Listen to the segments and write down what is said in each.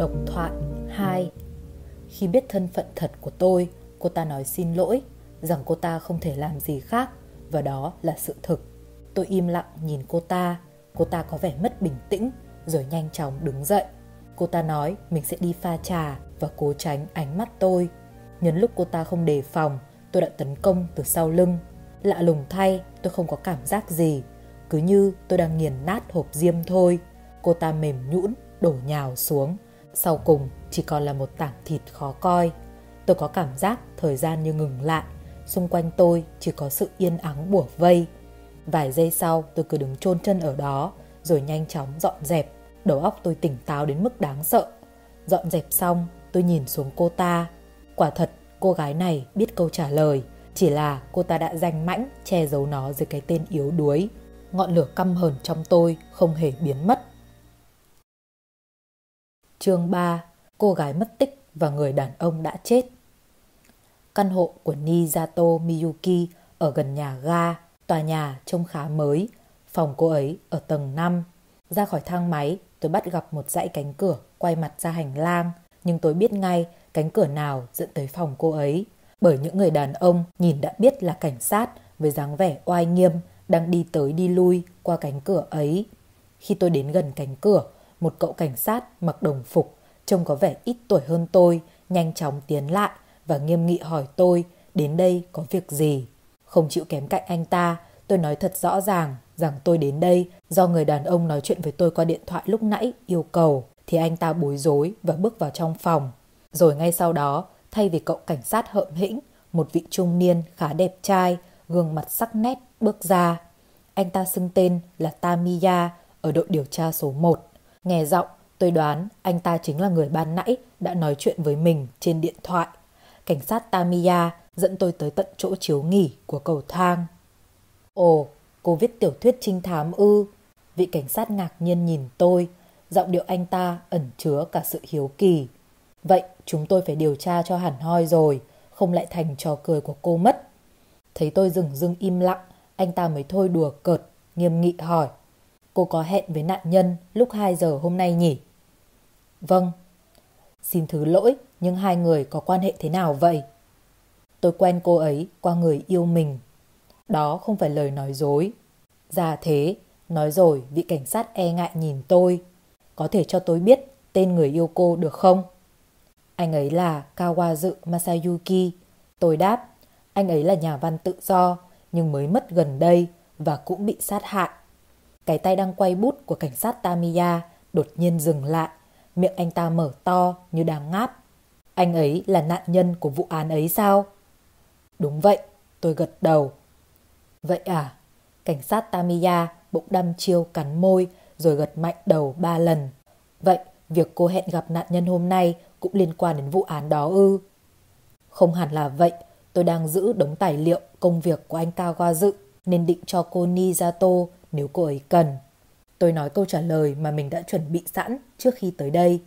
Độc thoại 2 Khi biết thân phận thật của tôi, cô ta nói xin lỗi, rằng cô ta không thể làm gì khác và đó là sự thực. Tôi im lặng nhìn cô ta, cô ta có vẻ mất bình tĩnh rồi nhanh chóng đứng dậy. Cô ta nói mình sẽ đi pha trà và cố tránh ánh mắt tôi. Nhân lúc cô ta không đề phòng, tôi đã tấn công từ sau lưng. Lạ lùng thay, tôi không có cảm giác gì, cứ như tôi đang nghiền nát hộp diêm thôi. Cô ta mềm nhũn, đổ nhào xuống. Sau cùng, chỉ còn là một tảng thịt khó coi. Tôi có cảm giác thời gian như ngừng lại. Xung quanh tôi chỉ có sự yên ắng bủa vây. Vài giây sau, tôi cứ đứng chôn chân ở đó, rồi nhanh chóng dọn dẹp. Đầu óc tôi tỉnh táo đến mức đáng sợ. Dọn dẹp xong, tôi nhìn xuống cô ta. Quả thật, cô gái này biết câu trả lời. Chỉ là cô ta đã danh mãnh che giấu nó dưới cái tên yếu đuối. Ngọn lửa căm hờn trong tôi không hề biến mất. Chương 3 Cô gái mất tích và người đàn ông đã chết Căn hộ của Nizato Miyuki ở gần nhà ga, tòa nhà trông khá mới, phòng cô ấy ở tầng 5. Ra khỏi thang máy, tôi bắt gặp một dãy cánh cửa quay mặt ra hành lang, nhưng tôi biết ngay cánh cửa nào dẫn tới phòng cô ấy. Bởi những người đàn ông nhìn đã biết là cảnh sát với dáng vẻ oai nghiêm đang đi tới đi lui qua cánh cửa ấy. Khi tôi đến gần cánh cửa, một cậu cảnh sát mặc đồng phục, trông có vẻ ít tuổi hơn tôi, nhanh chóng tiến lại và nghiêm nghị hỏi tôi đến đây có việc gì. Không chịu kém cạnh anh ta, tôi nói thật rõ ràng rằng tôi đến đây do người đàn ông nói chuyện với tôi qua điện thoại lúc nãy yêu cầu thì anh ta bối rối và bước vào trong phòng. Rồi ngay sau đó, thay vì cậu cảnh sát hợm hĩnh, một vị trung niên khá đẹp trai, gương mặt sắc nét bước ra. Anh ta xưng tên là Tamiya ở đội điều tra số 1. Nghe giọng, tôi đoán anh ta chính là người ban nãy đã nói chuyện với mình trên điện thoại. Cảnh sát Tamiya dẫn tôi tới tận chỗ chiếu nghỉ của cầu thang. Ồ, cô viết tiểu thuyết trinh thám ư. Vị cảnh sát ngạc nhiên nhìn tôi, giọng điệu anh ta ẩn chứa cả sự hiếu kỳ. Vậy chúng tôi phải điều tra cho hẳn hoi rồi, không lại thành trò cười của cô mất. Thấy tôi dừng dưng im lặng, anh ta mới thôi đùa cợt, nghiêm nghị hỏi. Cô có hẹn với nạn nhân lúc 2 giờ hôm nay nhỉ? Vâng. Xin thứ lỗi, nhưng hai người có quan hệ thế nào vậy? Tôi quen cô ấy qua người yêu mình. Đó không phải lời nói dối. Ra thế, nói rồi vị cảnh sát e ngại nhìn tôi. Có thể cho tôi biết tên người yêu cô được không? Anh ấy là Kawazu Masayuki. Tôi đáp, anh ấy là nhà văn tự do nhưng mới mất gần đây và cũng bị sát hại. Cái tay đang quay bút của cảnh sát Tamiya đột nhiên dừng lại, miệng anh ta mở to như đang ngáp. Anh ấy là nạn nhân của vụ án ấy sao? Đúng vậy, tôi gật đầu. Vậy à? Cảnh sát Tamiya bụng đâm chiêu cắn môi rồi gật mạnh đầu ba lần. Vậy, việc cô hẹn gặp nạn nhân hôm nay cũng liên quan đến vụ án đó ư? Không hẳn là vậy, tôi đang giữ đống tài liệu công việc của anh Kawazu nên định cho cô Nizato nếu cô ấy cần. Tôi nói câu trả lời mà mình đã chuẩn bị sẵn trước khi tới đây.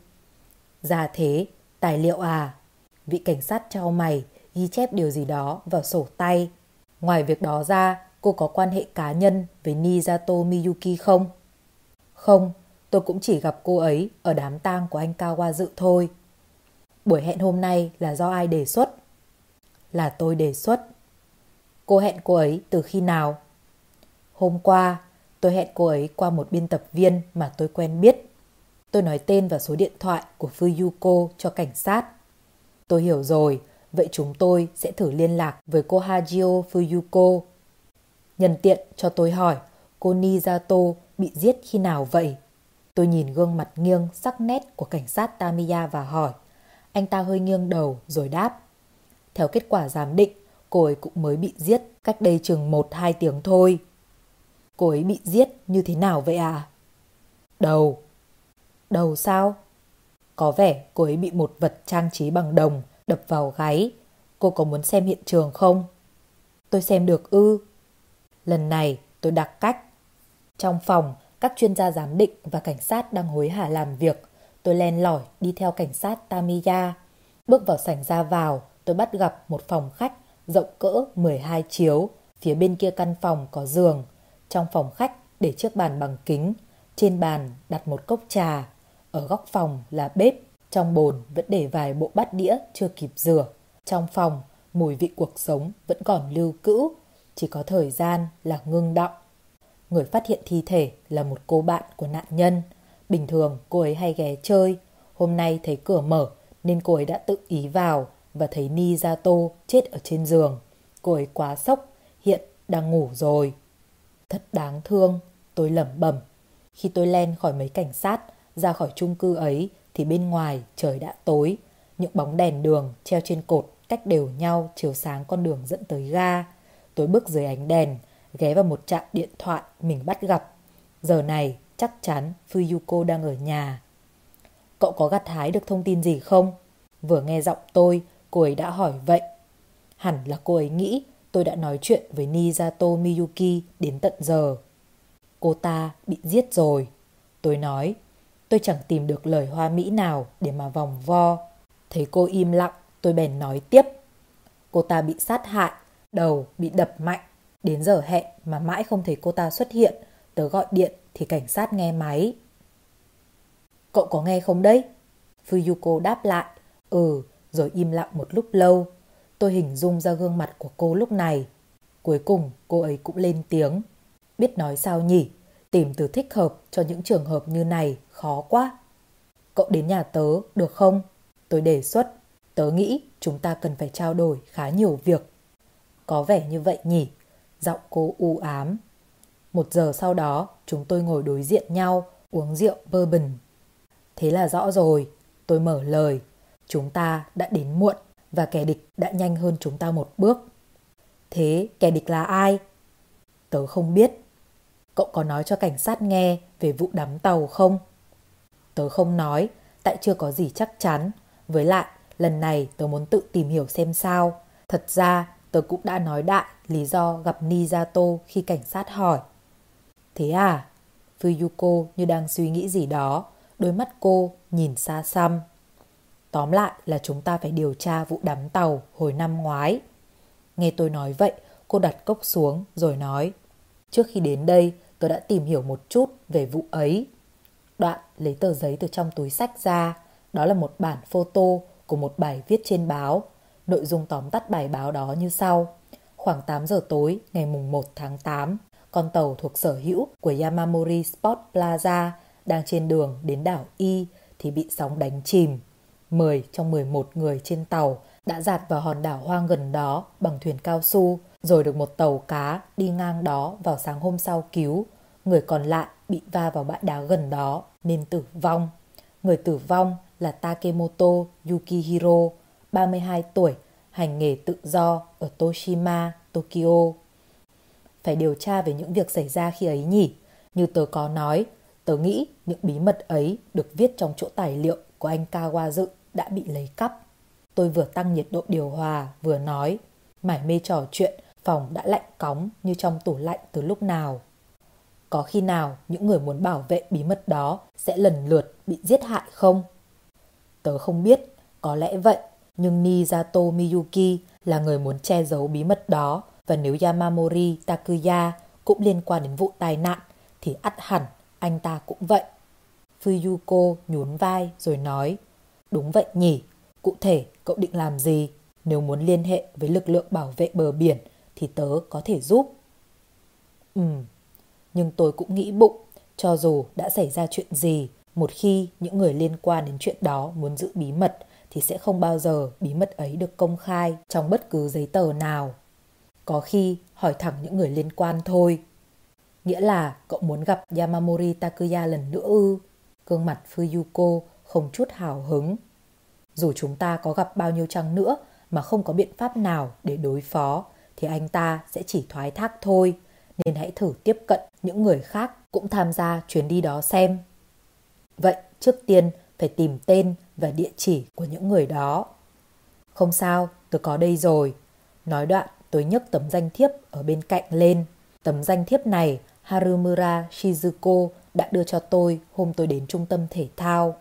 Ra thế, tài liệu à? Vị cảnh sát trao mày ghi chép điều gì đó vào sổ tay. Ngoài việc đó ra, cô có quan hệ cá nhân với Nizato Miyuki không? Không, tôi cũng chỉ gặp cô ấy ở đám tang của anh Kawazu thôi. Buổi hẹn hôm nay là do ai đề xuất? Là tôi đề xuất. Cô hẹn cô ấy từ khi nào? Hôm qua, tôi hẹn cô ấy qua một biên tập viên mà tôi quen biết. Tôi nói tên và số điện thoại của Fuyuko cho cảnh sát. Tôi hiểu rồi, vậy chúng tôi sẽ thử liên lạc với cô Hajio Fuyuko. Nhân tiện cho tôi hỏi, cô Nizato bị giết khi nào vậy? Tôi nhìn gương mặt nghiêng sắc nét của cảnh sát Tamiya và hỏi. Anh ta hơi nghiêng đầu rồi đáp. Theo kết quả giám định, cô ấy cũng mới bị giết cách đây chừng 1-2 tiếng thôi. Cô ấy bị giết như thế nào vậy à? Đầu. Đầu sao? Có vẻ cô ấy bị một vật trang trí bằng đồng đập vào gáy. Cô có muốn xem hiện trường không? Tôi xem được ư. Lần này tôi đặc cách. Trong phòng, các chuyên gia giám định và cảnh sát đang hối hả làm việc. Tôi len lỏi đi theo cảnh sát Tamiya. Bước vào sảnh ra vào, tôi bắt gặp một phòng khách rộng cỡ 12 chiếu. Phía bên kia căn phòng có giường. Trong phòng khách để chiếc bàn bằng kính. Trên bàn đặt một cốc trà. Ở góc phòng là bếp. Trong bồn vẫn để vài bộ bát đĩa chưa kịp rửa. Trong phòng, mùi vị cuộc sống vẫn còn lưu cữu, chỉ có thời gian là ngưng đọng Người phát hiện thi thể là một cô bạn của nạn nhân. Bình thường cô ấy hay ghé chơi. Hôm nay thấy cửa mở nên cô ấy đã tự ý vào và thấy ni ra tô chết ở trên giường. Cô ấy quá sốc, hiện đang ngủ rồi. Thật đáng thương, tôi lẩm bẩm. Khi tôi len khỏi mấy cảnh sát, ra khỏi chung cư ấy thì bên ngoài trời đã tối. Những bóng đèn đường treo trên cột cách đều nhau chiếu sáng con đường dẫn tới ga. Tôi bước dưới ánh đèn, ghé vào một trạm điện thoại mình bắt gặp. Giờ này chắc chắn Fuyuko đang ở nhà. Cậu có gặt hái được thông tin gì không? Vừa nghe giọng tôi, cô ấy đã hỏi vậy. Hẳn là cô ấy nghĩ tôi đã nói chuyện với Nizato Miyuki đến tận giờ. Cô ta bị giết rồi. Tôi nói, tôi chẳng tìm được lời hoa mỹ nào để mà vòng vo. Thấy cô im lặng, tôi bèn nói tiếp. Cô ta bị sát hại, đầu bị đập mạnh. Đến giờ hẹn mà mãi không thấy cô ta xuất hiện, tớ gọi điện thì cảnh sát nghe máy. Cậu có nghe không đấy? Fuyuko đáp lại, ừ, rồi im lặng một lúc lâu. Tôi hình dung ra gương mặt của cô lúc này. Cuối cùng cô ấy cũng lên tiếng. Biết nói sao nhỉ? Tìm từ thích hợp cho những trường hợp như này khó quá. Cậu đến nhà tớ được không? Tôi đề xuất. Tớ nghĩ chúng ta cần phải trao đổi khá nhiều việc. Có vẻ như vậy nhỉ? Giọng cô u ám. Một giờ sau đó, chúng tôi ngồi đối diện nhau, uống rượu bourbon. Thế là rõ rồi, tôi mở lời. Chúng ta đã đến muộn và kẻ địch đã nhanh hơn chúng ta một bước. Thế kẻ địch là ai? Tớ không biết. Cậu có nói cho cảnh sát nghe về vụ đắm tàu không? Tớ không nói, tại chưa có gì chắc chắn. Với lại, lần này tớ muốn tự tìm hiểu xem sao. Thật ra, tớ cũng đã nói đại lý do gặp Nizato khi cảnh sát hỏi. Thế à? Fuyuko như đang suy nghĩ gì đó, đôi mắt cô nhìn xa xăm. Tóm lại là chúng ta phải điều tra vụ đắm tàu hồi năm ngoái. Nghe tôi nói vậy, cô đặt cốc xuống rồi nói. Trước khi đến đây, tôi đã tìm hiểu một chút về vụ ấy. Đoạn lấy tờ giấy từ trong túi sách ra. Đó là một bản photo của một bài viết trên báo. Nội dung tóm tắt bài báo đó như sau. Khoảng 8 giờ tối ngày mùng 1 tháng 8, con tàu thuộc sở hữu của Yamamori Sport Plaza đang trên đường đến đảo Y thì bị sóng đánh chìm. 10 trong 11 người trên tàu đã dạt vào hòn đảo hoang gần đó bằng thuyền cao su, rồi được một tàu cá đi ngang đó vào sáng hôm sau cứu. Người còn lại bị va vào bãi đá gần đó nên tử vong. Người tử vong là Takemoto Yukihiro, 32 tuổi, hành nghề tự do ở Toshima, Tokyo. Phải điều tra về những việc xảy ra khi ấy nhỉ? Như tớ có nói, tớ nghĩ những bí mật ấy được viết trong chỗ tài liệu của anh Kawazu đã bị lấy cắp. Tôi vừa tăng nhiệt độ điều hòa, vừa nói. Mải mê trò chuyện, phòng đã lạnh cóng như trong tủ lạnh từ lúc nào. Có khi nào những người muốn bảo vệ bí mật đó sẽ lần lượt bị giết hại không? Tớ không biết, có lẽ vậy, nhưng Nizato Miyuki là người muốn che giấu bí mật đó và nếu Yamamori Takuya cũng liên quan đến vụ tai nạn thì ắt hẳn anh ta cũng vậy. Fuyuko nhún vai rồi nói Đúng vậy nhỉ, cụ thể cậu định làm gì? Nếu muốn liên hệ với lực lượng bảo vệ bờ biển thì tớ có thể giúp. Ừ, nhưng tôi cũng nghĩ bụng, cho dù đã xảy ra chuyện gì, một khi những người liên quan đến chuyện đó muốn giữ bí mật thì sẽ không bao giờ bí mật ấy được công khai trong bất cứ giấy tờ nào. Có khi hỏi thẳng những người liên quan thôi. Nghĩa là cậu muốn gặp Yamamori Takuya lần nữa ư? Gương mặt Fuyuko không chút hào hứng. Dù chúng ta có gặp bao nhiêu chăng nữa mà không có biện pháp nào để đối phó thì anh ta sẽ chỉ thoái thác thôi. Nên hãy thử tiếp cận những người khác cũng tham gia chuyến đi đó xem. Vậy trước tiên phải tìm tên và địa chỉ của những người đó. Không sao, tôi có đây rồi. Nói đoạn, tôi nhấc tấm danh thiếp ở bên cạnh lên. Tấm danh thiếp này Harumura Shizuko đã đưa cho tôi hôm tôi đến trung tâm thể thao.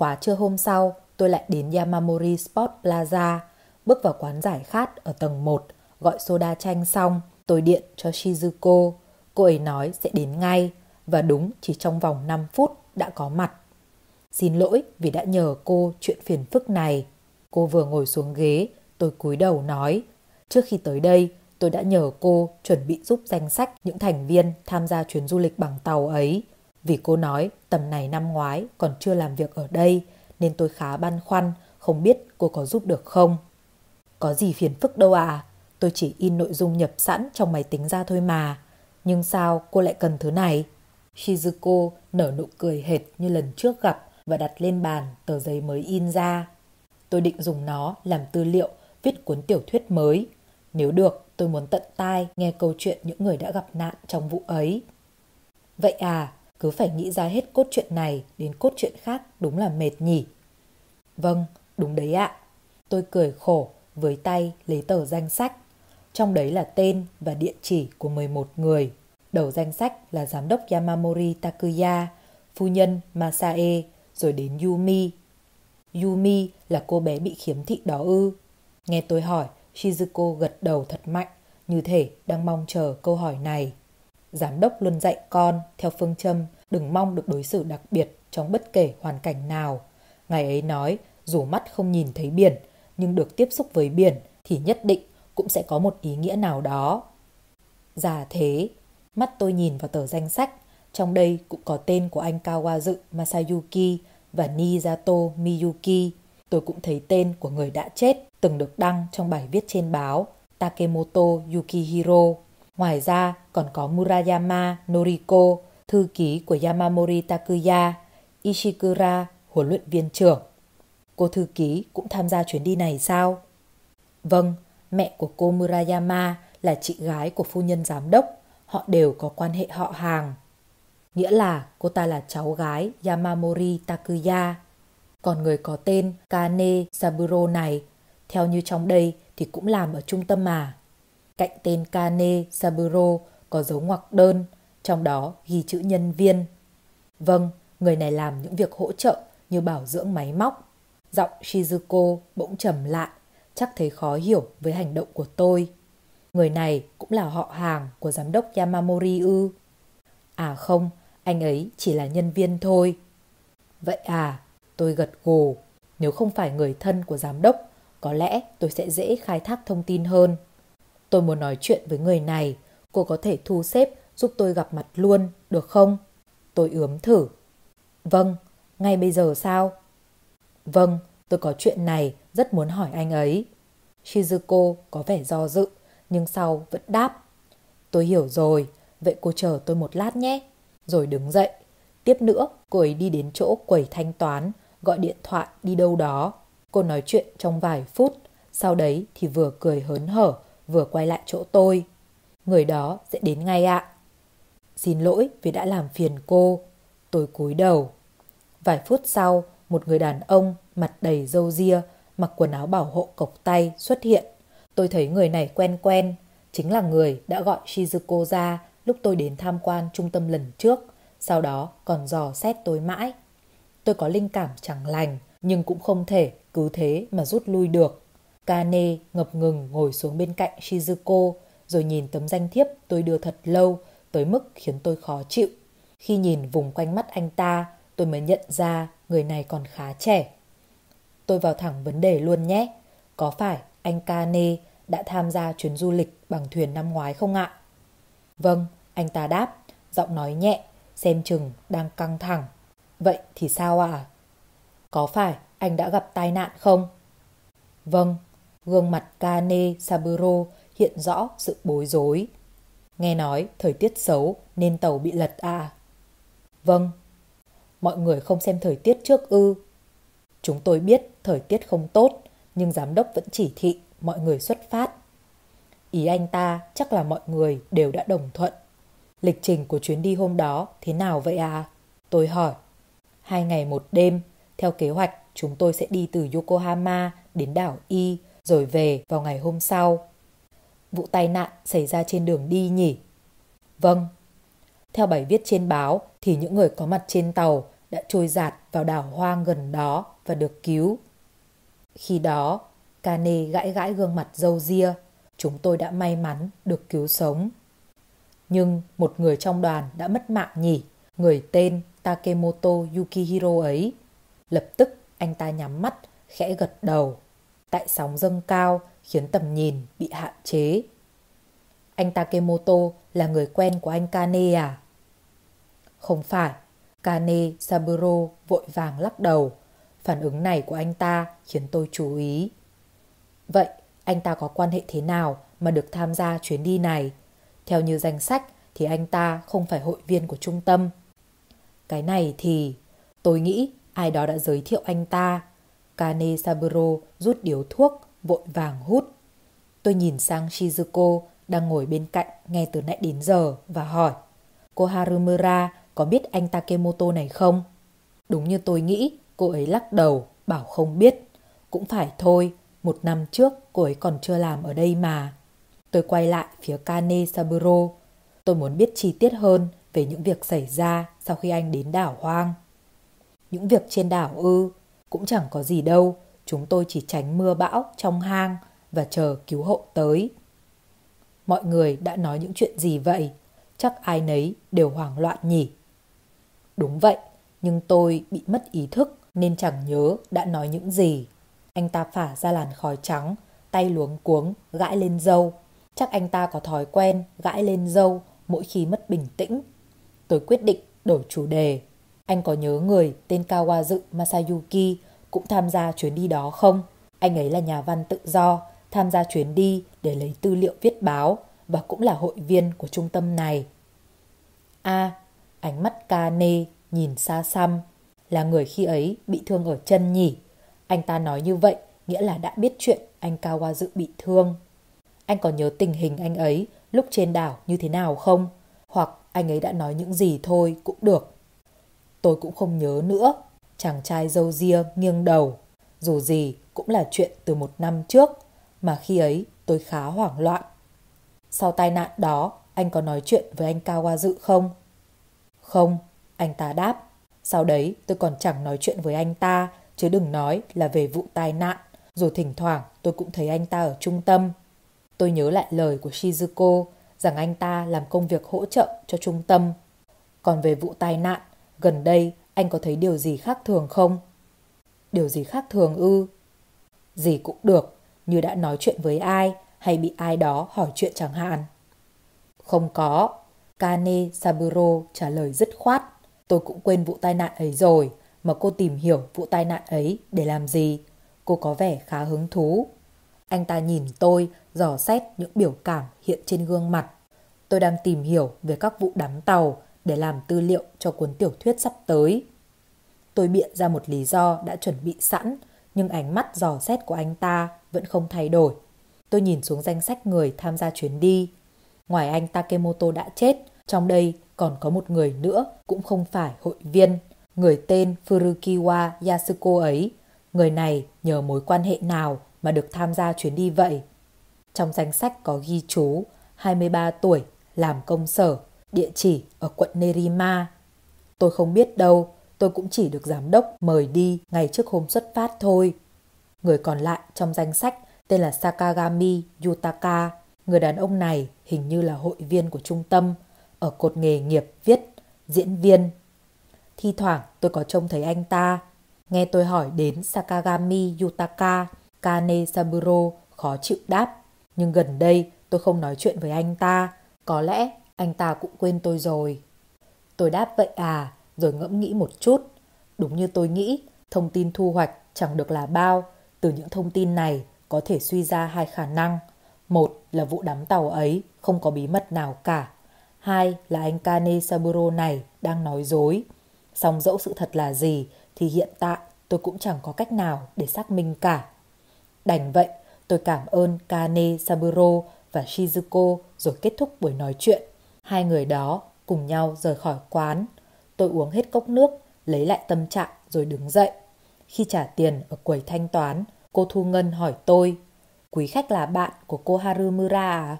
Quá trưa hôm sau, tôi lại đến Yamamori Sport Plaza, bước vào quán giải khát ở tầng 1, gọi soda chanh xong, tôi điện cho Shizuko. Cô ấy nói sẽ đến ngay, và đúng chỉ trong vòng 5 phút đã có mặt. Xin lỗi vì đã nhờ cô chuyện phiền phức này. Cô vừa ngồi xuống ghế, tôi cúi đầu nói. Trước khi tới đây, tôi đã nhờ cô chuẩn bị giúp danh sách những thành viên tham gia chuyến du lịch bằng tàu ấy. Vì cô nói tầm này năm ngoái còn chưa làm việc ở đây, nên tôi khá băn khoăn, không biết cô có giúp được không. Có gì phiền phức đâu à, tôi chỉ in nội dung nhập sẵn trong máy tính ra thôi mà. Nhưng sao cô lại cần thứ này? Shizuko nở nụ cười hệt như lần trước gặp và đặt lên bàn tờ giấy mới in ra. Tôi định dùng nó làm tư liệu viết cuốn tiểu thuyết mới. Nếu được, tôi muốn tận tai nghe câu chuyện những người đã gặp nạn trong vụ ấy. Vậy à, cứ phải nghĩ ra hết cốt truyện này đến cốt truyện khác đúng là mệt nhỉ. Vâng, đúng đấy ạ. Tôi cười khổ, với tay lấy tờ danh sách. Trong đấy là tên và địa chỉ của 11 người. Đầu danh sách là giám đốc Yamamori Takuya, phu nhân Masae, rồi đến Yumi. Yumi là cô bé bị khiếm thị đó ư. Nghe tôi hỏi, Shizuko gật đầu thật mạnh, như thể đang mong chờ câu hỏi này. Giám đốc luôn dạy con theo phương châm đừng mong được đối xử đặc biệt trong bất kể hoàn cảnh nào. Ngày ấy nói dù mắt không nhìn thấy biển nhưng được tiếp xúc với biển thì nhất định cũng sẽ có một ý nghĩa nào đó. Già thế, mắt tôi nhìn vào tờ danh sách, trong đây cũng có tên của anh Kawazu Masayuki và Nizato Miyuki. Tôi cũng thấy tên của người đã chết từng được đăng trong bài viết trên báo Takemoto Yukihiro. Ngoài ra còn có Murayama Noriko, thư ký của Yamamori Takuya, Ishikura, huấn luyện viên trưởng. Cô thư ký cũng tham gia chuyến đi này sao? Vâng, mẹ của cô Murayama là chị gái của phu nhân giám đốc. Họ đều có quan hệ họ hàng. Nghĩa là cô ta là cháu gái Yamamori Takuya. Còn người có tên Kane Saburo này, theo như trong đây thì cũng làm ở trung tâm mà. Cạnh tên Kane Saburo có dấu ngoặc đơn, trong đó ghi chữ nhân viên. Vâng, người này làm những việc hỗ trợ như bảo dưỡng máy móc. Giọng Shizuko bỗng trầm lại, chắc thấy khó hiểu với hành động của tôi. Người này cũng là họ hàng của giám đốc Yamamori ư. À không, anh ấy chỉ là nhân viên thôi. Vậy à, tôi gật gù. Nếu không phải người thân của giám đốc, có lẽ tôi sẽ dễ khai thác thông tin hơn. Tôi muốn nói chuyện với người này, cô có thể thu xếp giúp tôi gặp mặt luôn, được không? Tôi ướm thử. Vâng, ngay bây giờ sao? Vâng, tôi có chuyện này rất muốn hỏi anh ấy. Shizuko có vẻ do dự, nhưng sau vẫn đáp. Tôi hiểu rồi, vậy cô chờ tôi một lát nhé. Rồi đứng dậy. Tiếp nữa, cô ấy đi đến chỗ quầy thanh toán, gọi điện thoại đi đâu đó. Cô nói chuyện trong vài phút, sau đấy thì vừa cười hớn hở, vừa quay lại chỗ tôi. Người đó sẽ đến ngay ạ. Xin lỗi vì đã làm phiền cô. Tôi cúi đầu. Vài phút sau, một người đàn ông mặt đầy râu ria, mặc quần áo bảo hộ cộc tay xuất hiện. Tôi thấy người này quen quen, chính là người đã gọi Shizuko ra lúc tôi đến tham quan trung tâm lần trước, sau đó còn dò xét tôi mãi. Tôi có linh cảm chẳng lành, nhưng cũng không thể cứ thế mà rút lui được. Kane ngập ngừng ngồi xuống bên cạnh Shizuko, rồi nhìn tấm danh thiếp tôi đưa thật lâu, tới mức khiến tôi khó chịu. Khi nhìn vùng quanh mắt anh ta, tôi mới nhận ra người này còn khá trẻ. Tôi vào thẳng vấn đề luôn nhé. Có phải anh Kane đã tham gia chuyến du lịch bằng thuyền năm ngoái không ạ? Vâng, anh ta đáp, giọng nói nhẹ, xem chừng đang căng thẳng. Vậy thì sao ạ? À? Có phải anh đã gặp tai nạn không? Vâng, gương mặt Kane Saburo hiện rõ sự bối rối. Nghe nói thời tiết xấu nên tàu bị lật à? Vâng. Mọi người không xem thời tiết trước ư? Chúng tôi biết thời tiết không tốt, nhưng giám đốc vẫn chỉ thị mọi người xuất phát. Ý anh ta chắc là mọi người đều đã đồng thuận. Lịch trình của chuyến đi hôm đó thế nào vậy à? Tôi hỏi. Hai ngày một đêm, theo kế hoạch chúng tôi sẽ đi từ Yokohama đến đảo Y rồi về vào ngày hôm sau. Vụ tai nạn xảy ra trên đường đi nhỉ? Vâng. Theo bài viết trên báo thì những người có mặt trên tàu đã trôi giạt vào đảo hoang gần đó và được cứu. Khi đó, Kane gãi gãi gương mặt dâu ria. Chúng tôi đã may mắn được cứu sống. Nhưng một người trong đoàn đã mất mạng nhỉ, người tên Takemoto Yukihiro ấy. Lập tức anh ta nhắm mắt, khẽ gật đầu. Tại sóng dâng cao, khiến tầm nhìn bị hạn chế. Anh Takemoto là người quen của anh Kane à? Không phải. Kane Saburo vội vàng lắc đầu. Phản ứng này của anh ta khiến tôi chú ý. Vậy, anh ta có quan hệ thế nào mà được tham gia chuyến đi này? Theo như danh sách thì anh ta không phải hội viên của trung tâm. Cái này thì tôi nghĩ ai đó đã giới thiệu anh ta. Kane Saburo rút điếu thuốc, vội vàng hút. Tôi nhìn sang Shizuko đang ngồi bên cạnh nghe từ nãy đến giờ và hỏi Cô Harumura có biết anh Takemoto này không? Đúng như tôi nghĩ, cô ấy lắc đầu, bảo không biết. Cũng phải thôi, một năm trước cô ấy còn chưa làm ở đây mà. Tôi quay lại phía Kane Saburo. Tôi muốn biết chi tiết hơn về những việc xảy ra sau khi anh đến đảo hoang. Những việc trên đảo ư, cũng chẳng có gì đâu. Chúng tôi chỉ tránh mưa bão trong hang và chờ cứu hộ tới. Mọi người đã nói những chuyện gì vậy? Chắc ai nấy đều hoảng loạn nhỉ? Đúng vậy, nhưng tôi bị mất ý thức nên chẳng nhớ đã nói những gì. Anh ta phả ra làn khói trắng, tay luống cuống, gãi lên dâu. Chắc anh ta có thói quen gãi lên dâu mỗi khi mất bình tĩnh. Tôi quyết định đổi chủ đề. Anh có nhớ người tên Kawazu Masayuki cũng tham gia chuyến đi đó không? Anh ấy là nhà văn tự do, tham gia chuyến đi để lấy tư liệu viết báo và cũng là hội viên của trung tâm này. A, ánh mắt Kane nhìn xa xăm, là người khi ấy bị thương ở chân nhỉ? Anh ta nói như vậy nghĩa là đã biết chuyện anh Kawazu bị thương. Anh có nhớ tình hình anh ấy lúc trên đảo như thế nào không? Hoặc anh ấy đã nói những gì thôi cũng được. Tôi cũng không nhớ nữa. Chàng trai dâu ria nghiêng đầu. Dù gì cũng là chuyện từ một năm trước mà khi ấy tôi khá hoảng loạn. Sau tai nạn đó, anh có nói chuyện với anh Cao Hoa Dự không? Không, anh ta đáp. Sau đấy tôi còn chẳng nói chuyện với anh ta, chứ đừng nói là về vụ tai nạn. Rồi thỉnh thoảng tôi cũng thấy anh ta ở trung tâm. Tôi nhớ lại lời của Shizuko rằng anh ta làm công việc hỗ trợ cho trung tâm. Còn về vụ tai nạn, gần đây anh có thấy điều gì khác thường không? Điều gì khác thường ư? Gì cũng được, như đã nói chuyện với ai hay bị ai đó hỏi chuyện chẳng hạn. Không có, Kane Saburo trả lời dứt khoát. Tôi cũng quên vụ tai nạn ấy rồi, mà cô tìm hiểu vụ tai nạn ấy để làm gì. Cô có vẻ khá hứng thú. Anh ta nhìn tôi, dò xét những biểu cảm hiện trên gương mặt. Tôi đang tìm hiểu về các vụ đắm tàu để làm tư liệu cho cuốn tiểu thuyết sắp tới. Tôi biện ra một lý do đã chuẩn bị sẵn, nhưng ánh mắt dò xét của anh ta vẫn không thay đổi. Tôi nhìn xuống danh sách người tham gia chuyến đi. Ngoài anh Takemoto đã chết, trong đây còn có một người nữa cũng không phải hội viên, người tên Furukiwa Yasuko ấy. Người này nhờ mối quan hệ nào mà được tham gia chuyến đi vậy? Trong danh sách có ghi chú 23 tuổi, làm công sở, địa chỉ ở quận Nerima. Tôi không biết đâu, tôi cũng chỉ được giám đốc mời đi ngày trước hôm xuất phát thôi. Người còn lại trong danh sách tên là Sakagami Yutaka. Người đàn ông này hình như là hội viên của trung tâm, ở cột nghề nghiệp viết, diễn viên. Thi thoảng tôi có trông thấy anh ta. Nghe tôi hỏi đến Sakagami Yutaka, Kane Saburo khó chịu đáp. Nhưng gần đây tôi không nói chuyện với anh ta. Có lẽ anh ta cũng quên tôi rồi. Tôi đáp vậy à, rồi ngẫm nghĩ một chút. Đúng như tôi nghĩ, thông tin thu hoạch chẳng được là bao. Từ những thông tin này có thể suy ra hai khả năng. Một là vụ đám tàu ấy không có bí mật nào cả. Hai là anh Kane Saburo này đang nói dối. Song dẫu sự thật là gì thì hiện tại tôi cũng chẳng có cách nào để xác minh cả. Đành vậy, tôi cảm ơn Kane Saburo và Shizuko rồi kết thúc buổi nói chuyện. Hai người đó cùng nhau rời khỏi quán. Tôi uống hết cốc nước, lấy lại tâm trạng rồi đứng dậy. Khi trả tiền ở quầy thanh toán, Cô Thu Ngân hỏi tôi, quý khách là bạn của cô Harumura à?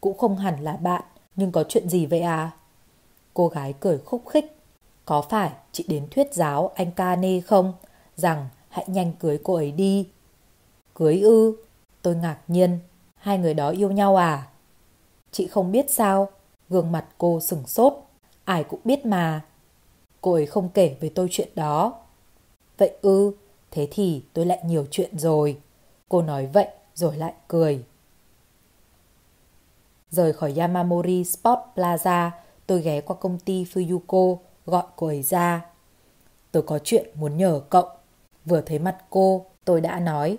Cũng không hẳn là bạn, nhưng có chuyện gì vậy à? Cô gái cười khúc khích. Có phải chị đến thuyết giáo anh Kane không? Rằng hãy nhanh cưới cô ấy đi. Cưới ư? Tôi ngạc nhiên. Hai người đó yêu nhau à? Chị không biết sao? Gương mặt cô sửng sốt. Ai cũng biết mà. Cô ấy không kể về tôi chuyện đó. Vậy ư, thế thì tôi lại nhiều chuyện rồi. Cô nói vậy rồi lại cười. Rời khỏi Yamamori Sport Plaza, tôi ghé qua công ty Fuyuko gọi cô ấy ra. Tôi có chuyện muốn nhờ cậu. Vừa thấy mặt cô, tôi đã nói.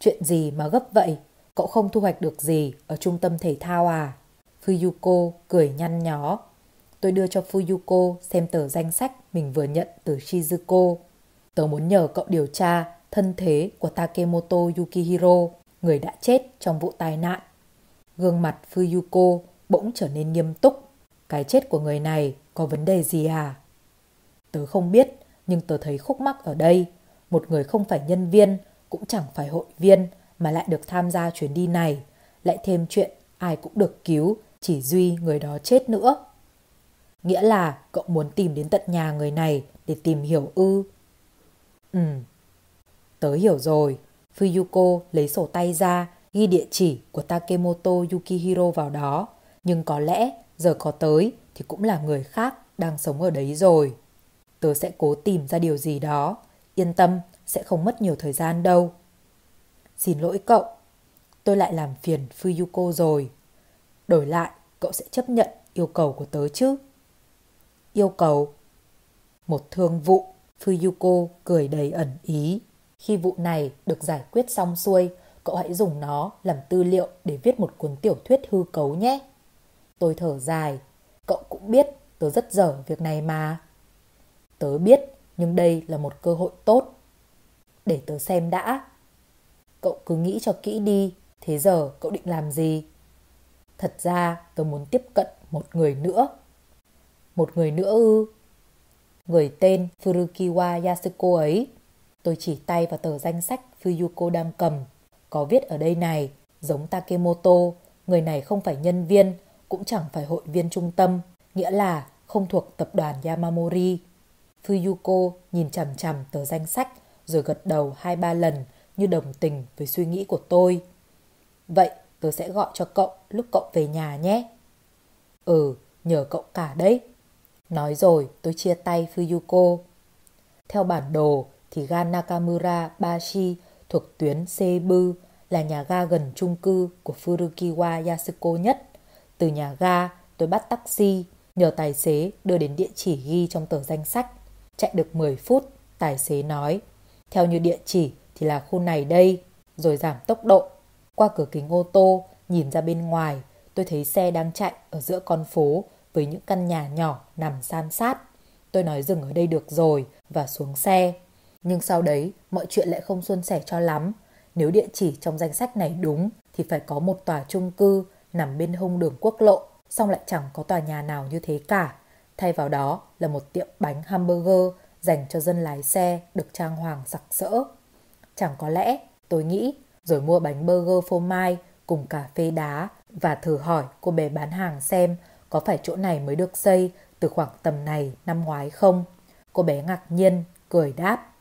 Chuyện gì mà gấp vậy? Cậu không thu hoạch được gì ở trung tâm thể thao à? Fuyuko cười nhăn nhó. Tôi đưa cho Fuyuko xem tờ danh sách mình vừa nhận từ Shizuko. Tớ muốn nhờ cậu điều tra thân thế của Takemoto Yukihiro, người đã chết trong vụ tai nạn. Gương mặt Fuyuko bỗng trở nên nghiêm túc. Cái chết của người này có vấn đề gì à? Tớ không biết, nhưng tớ thấy khúc mắc ở đây. Một người không phải nhân viên, cũng chẳng phải hội viên, mà lại được tham gia chuyến đi này. Lại thêm chuyện ai cũng được cứu, chỉ duy người đó chết nữa. Nghĩa là cậu muốn tìm đến tận nhà người này để tìm hiểu ư. Ừ, tớ hiểu rồi. Fuyuko lấy sổ tay ra, ghi địa chỉ của Takemoto Yukihiro vào đó. Nhưng có lẽ giờ có tới thì cũng là người khác đang sống ở đấy rồi. Tớ sẽ cố tìm ra điều gì đó. Yên tâm, sẽ không mất nhiều thời gian đâu. Xin lỗi cậu, tôi lại làm phiền Fuyuko rồi. Đổi lại, cậu sẽ chấp nhận yêu cầu của tớ chứ? Yêu cầu? Một thương vụ, Fuyuko cười đầy ẩn ý. Khi vụ này được giải quyết xong xuôi, cậu hãy dùng nó làm tư liệu để viết một cuốn tiểu thuyết hư cấu nhé. Tôi thở dài, cậu cũng biết tớ rất dở việc này mà. Tớ biết, nhưng đây là một cơ hội tốt. Để tớ xem đã. Cậu cứ nghĩ cho kỹ đi, thế giờ cậu định làm gì? Thật ra tôi muốn tiếp cận một người nữa. Một người nữa ư? Người tên Furukiwa Yasuko ấy. Tôi chỉ tay vào tờ danh sách Fuyuko đang cầm. Có viết ở đây này, giống Takemoto, người này không phải nhân viên, cũng chẳng phải hội viên trung tâm, nghĩa là không thuộc tập đoàn Yamamori. Fuyuko nhìn chằm chằm tờ danh sách rồi gật đầu hai ba lần như đồng tình với suy nghĩ của tôi. Vậy tôi sẽ gọi cho cậu lúc cậu về nhà nhé. Ừ, nhờ cậu cả đấy. Nói rồi tôi chia tay Fuyuko. Theo bản đồ thì ga Nakamura Bashi thuộc tuyến Seibu là nhà ga gần chung cư của Furukiwa Yasuko nhất. Từ nhà ga tôi bắt taxi nhờ tài xế đưa đến địa chỉ ghi trong tờ danh sách. Chạy được 10 phút, tài xế nói. Theo như địa chỉ thì là khu này đây, rồi giảm tốc độ. Qua cửa kính ô tô, nhìn ra bên ngoài, tôi thấy xe đang chạy ở giữa con phố với những căn nhà nhỏ nằm san sát. Tôi nói dừng ở đây được rồi và xuống xe. Nhưng sau đấy, mọi chuyện lại không suôn sẻ cho lắm. Nếu địa chỉ trong danh sách này đúng thì phải có một tòa chung cư nằm bên hông đường quốc lộ, song lại chẳng có tòa nhà nào như thế cả. Thay vào đó là một tiệm bánh hamburger dành cho dân lái xe được trang hoàng sặc sỡ. Chẳng có lẽ, tôi nghĩ, rồi mua bánh burger phô mai cùng cà phê đá và thử hỏi cô bé bán hàng xem có phải chỗ này mới được xây từ khoảng tầm này năm ngoái không. Cô bé ngạc nhiên, cười đáp.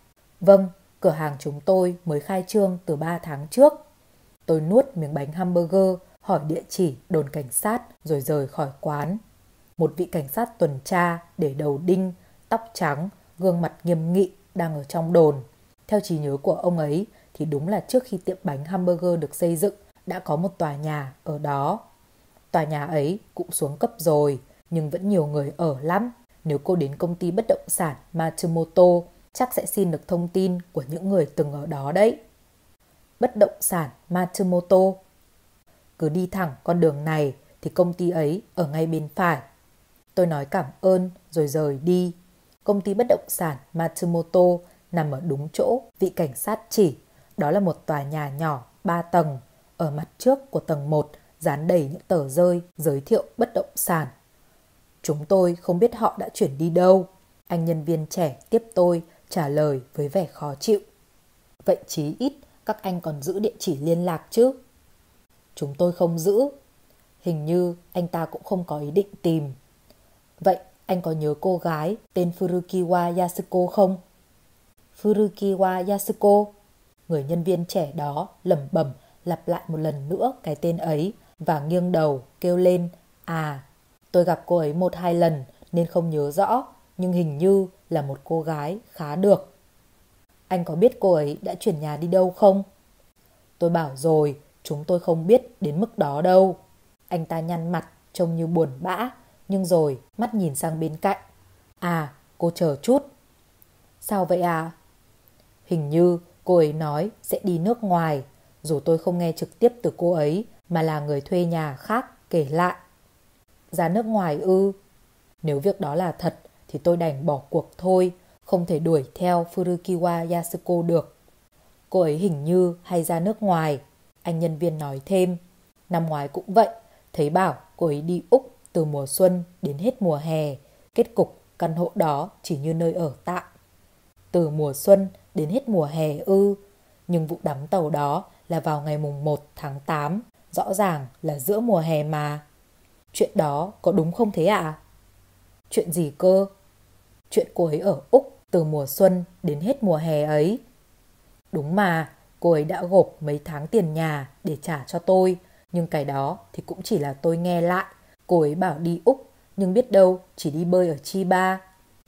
Vâng, cửa hàng chúng tôi mới khai trương từ 3 tháng trước. Tôi nuốt miếng bánh hamburger, hỏi địa chỉ đồn cảnh sát rồi rời khỏi quán. Một vị cảnh sát tuần tra để đầu đinh, tóc trắng, gương mặt nghiêm nghị đang ở trong đồn. Theo trí nhớ của ông ấy thì đúng là trước khi tiệm bánh hamburger được xây dựng, đã có một tòa nhà ở đó. Tòa nhà ấy cũng xuống cấp rồi, nhưng vẫn nhiều người ở lắm. Nếu cô đến công ty bất động sản Matsumoto, chắc sẽ xin được thông tin của những người từng ở đó đấy. Bất động sản Matsumoto Cứ đi thẳng con đường này thì công ty ấy ở ngay bên phải. Tôi nói cảm ơn rồi rời đi. Công ty bất động sản Matsumoto nằm ở đúng chỗ vị cảnh sát chỉ. Đó là một tòa nhà nhỏ 3 tầng. Ở mặt trước của tầng 1 dán đầy những tờ rơi, giới thiệu bất động sản. Chúng tôi không biết họ đã chuyển đi đâu. Anh nhân viên trẻ tiếp tôi, trả lời với vẻ khó chịu. Vậy chí ít các anh còn giữ địa chỉ liên lạc chứ? Chúng tôi không giữ. Hình như anh ta cũng không có ý định tìm. Vậy anh có nhớ cô gái tên Furukiwa Yasuko không? Furukiwa Yasuko. Người nhân viên trẻ đó lẩm bẩm lặp lại một lần nữa cái tên ấy và nghiêng đầu kêu lên à tôi gặp cô ấy một hai lần nên không nhớ rõ nhưng hình như là một cô gái khá được Anh có biết cô ấy đã chuyển nhà đi đâu không? Tôi bảo rồi, chúng tôi không biết đến mức đó đâu. Anh ta nhăn mặt, trông như buồn bã, nhưng rồi mắt nhìn sang bên cạnh. À, cô chờ chút. Sao vậy à? Hình như cô ấy nói sẽ đi nước ngoài, dù tôi không nghe trực tiếp từ cô ấy mà là người thuê nhà khác kể lại. Ra nước ngoài ư? Nếu việc đó là thật thì tôi đành bỏ cuộc thôi, không thể đuổi theo Furukiwa Yasuko được. Cô ấy hình như hay ra nước ngoài, anh nhân viên nói thêm. Năm ngoái cũng vậy, thấy bảo cô ấy đi Úc từ mùa xuân đến hết mùa hè. Kết cục căn hộ đó chỉ như nơi ở tạm. Từ mùa xuân đến hết mùa hè ư. Nhưng vụ đắm tàu đó là vào ngày mùng 1 tháng 8, rõ ràng là giữa mùa hè mà. Chuyện đó có đúng không thế ạ? À? Chuyện gì cơ? Chuyện cô ấy ở Úc từ mùa xuân đến hết mùa hè ấy. Đúng mà, cô ấy đã gộp mấy tháng tiền nhà để trả cho tôi, nhưng cái đó thì cũng chỉ là tôi nghe lại. Cô ấy bảo đi Úc, nhưng biết đâu chỉ đi bơi ở Chiba.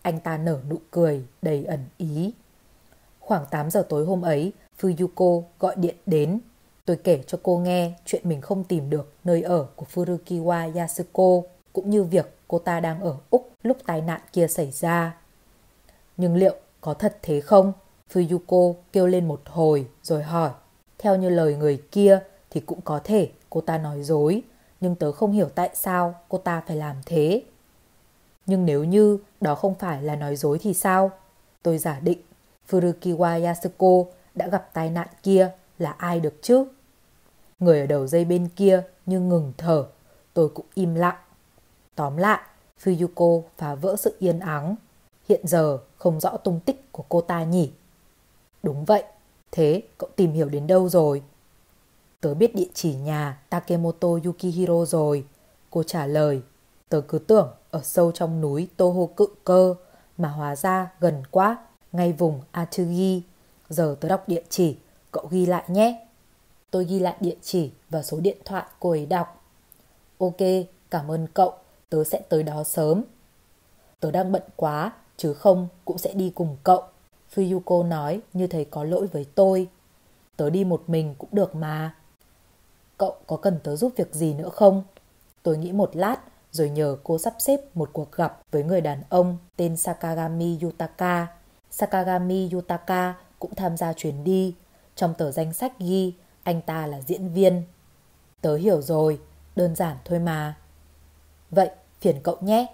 Anh ta nở nụ cười đầy ẩn ý. Khoảng 8 giờ tối hôm ấy, Fuyuko gọi điện đến. Tôi kể cho cô nghe chuyện mình không tìm được nơi ở của Furukiwa Yasuko, cũng như việc cô ta đang ở Úc lúc tai nạn kia xảy ra. Nhưng liệu có thật thế không? Fuyuko kêu lên một hồi rồi hỏi. Theo như lời người kia thì cũng có thể cô ta nói dối, nhưng tớ không hiểu tại sao cô ta phải làm thế. Nhưng nếu như đó không phải là nói dối thì sao? Tôi giả định Furukiwa Yasuko đã gặp tai nạn kia là ai được chứ? Người ở đầu dây bên kia như ngừng thở, tôi cũng im lặng. Tóm lại, Fuyuko phá vỡ sự yên ắng. Hiện giờ không rõ tung tích của cô ta nhỉ? Đúng vậy, thế cậu tìm hiểu đến đâu rồi? Tớ biết địa chỉ nhà Takemoto Yukihiro rồi. Cô trả lời, tớ cứ tưởng ở sâu trong núi Toho cự cơ mà hóa ra gần quá, ngay vùng Atugi. Giờ tớ đọc địa chỉ, cậu ghi lại nhé. Tôi ghi lại địa chỉ và số điện thoại cô ấy đọc. Ok, cảm ơn cậu, tớ sẽ tới đó sớm. Tớ đang bận quá, chứ không cũng sẽ đi cùng cậu. Fuyuko nói như thấy có lỗi với tôi. Tớ đi một mình cũng được mà. Cậu có cần tớ giúp việc gì nữa không? Tôi nghĩ một lát rồi nhờ cô sắp xếp một cuộc gặp với người đàn ông tên Sakagami Yutaka. Sakagami Yutaka cũng tham gia chuyến đi. Trong tờ danh sách ghi anh ta là diễn viên. Tớ hiểu rồi, đơn giản thôi mà. Vậy, phiền cậu nhé.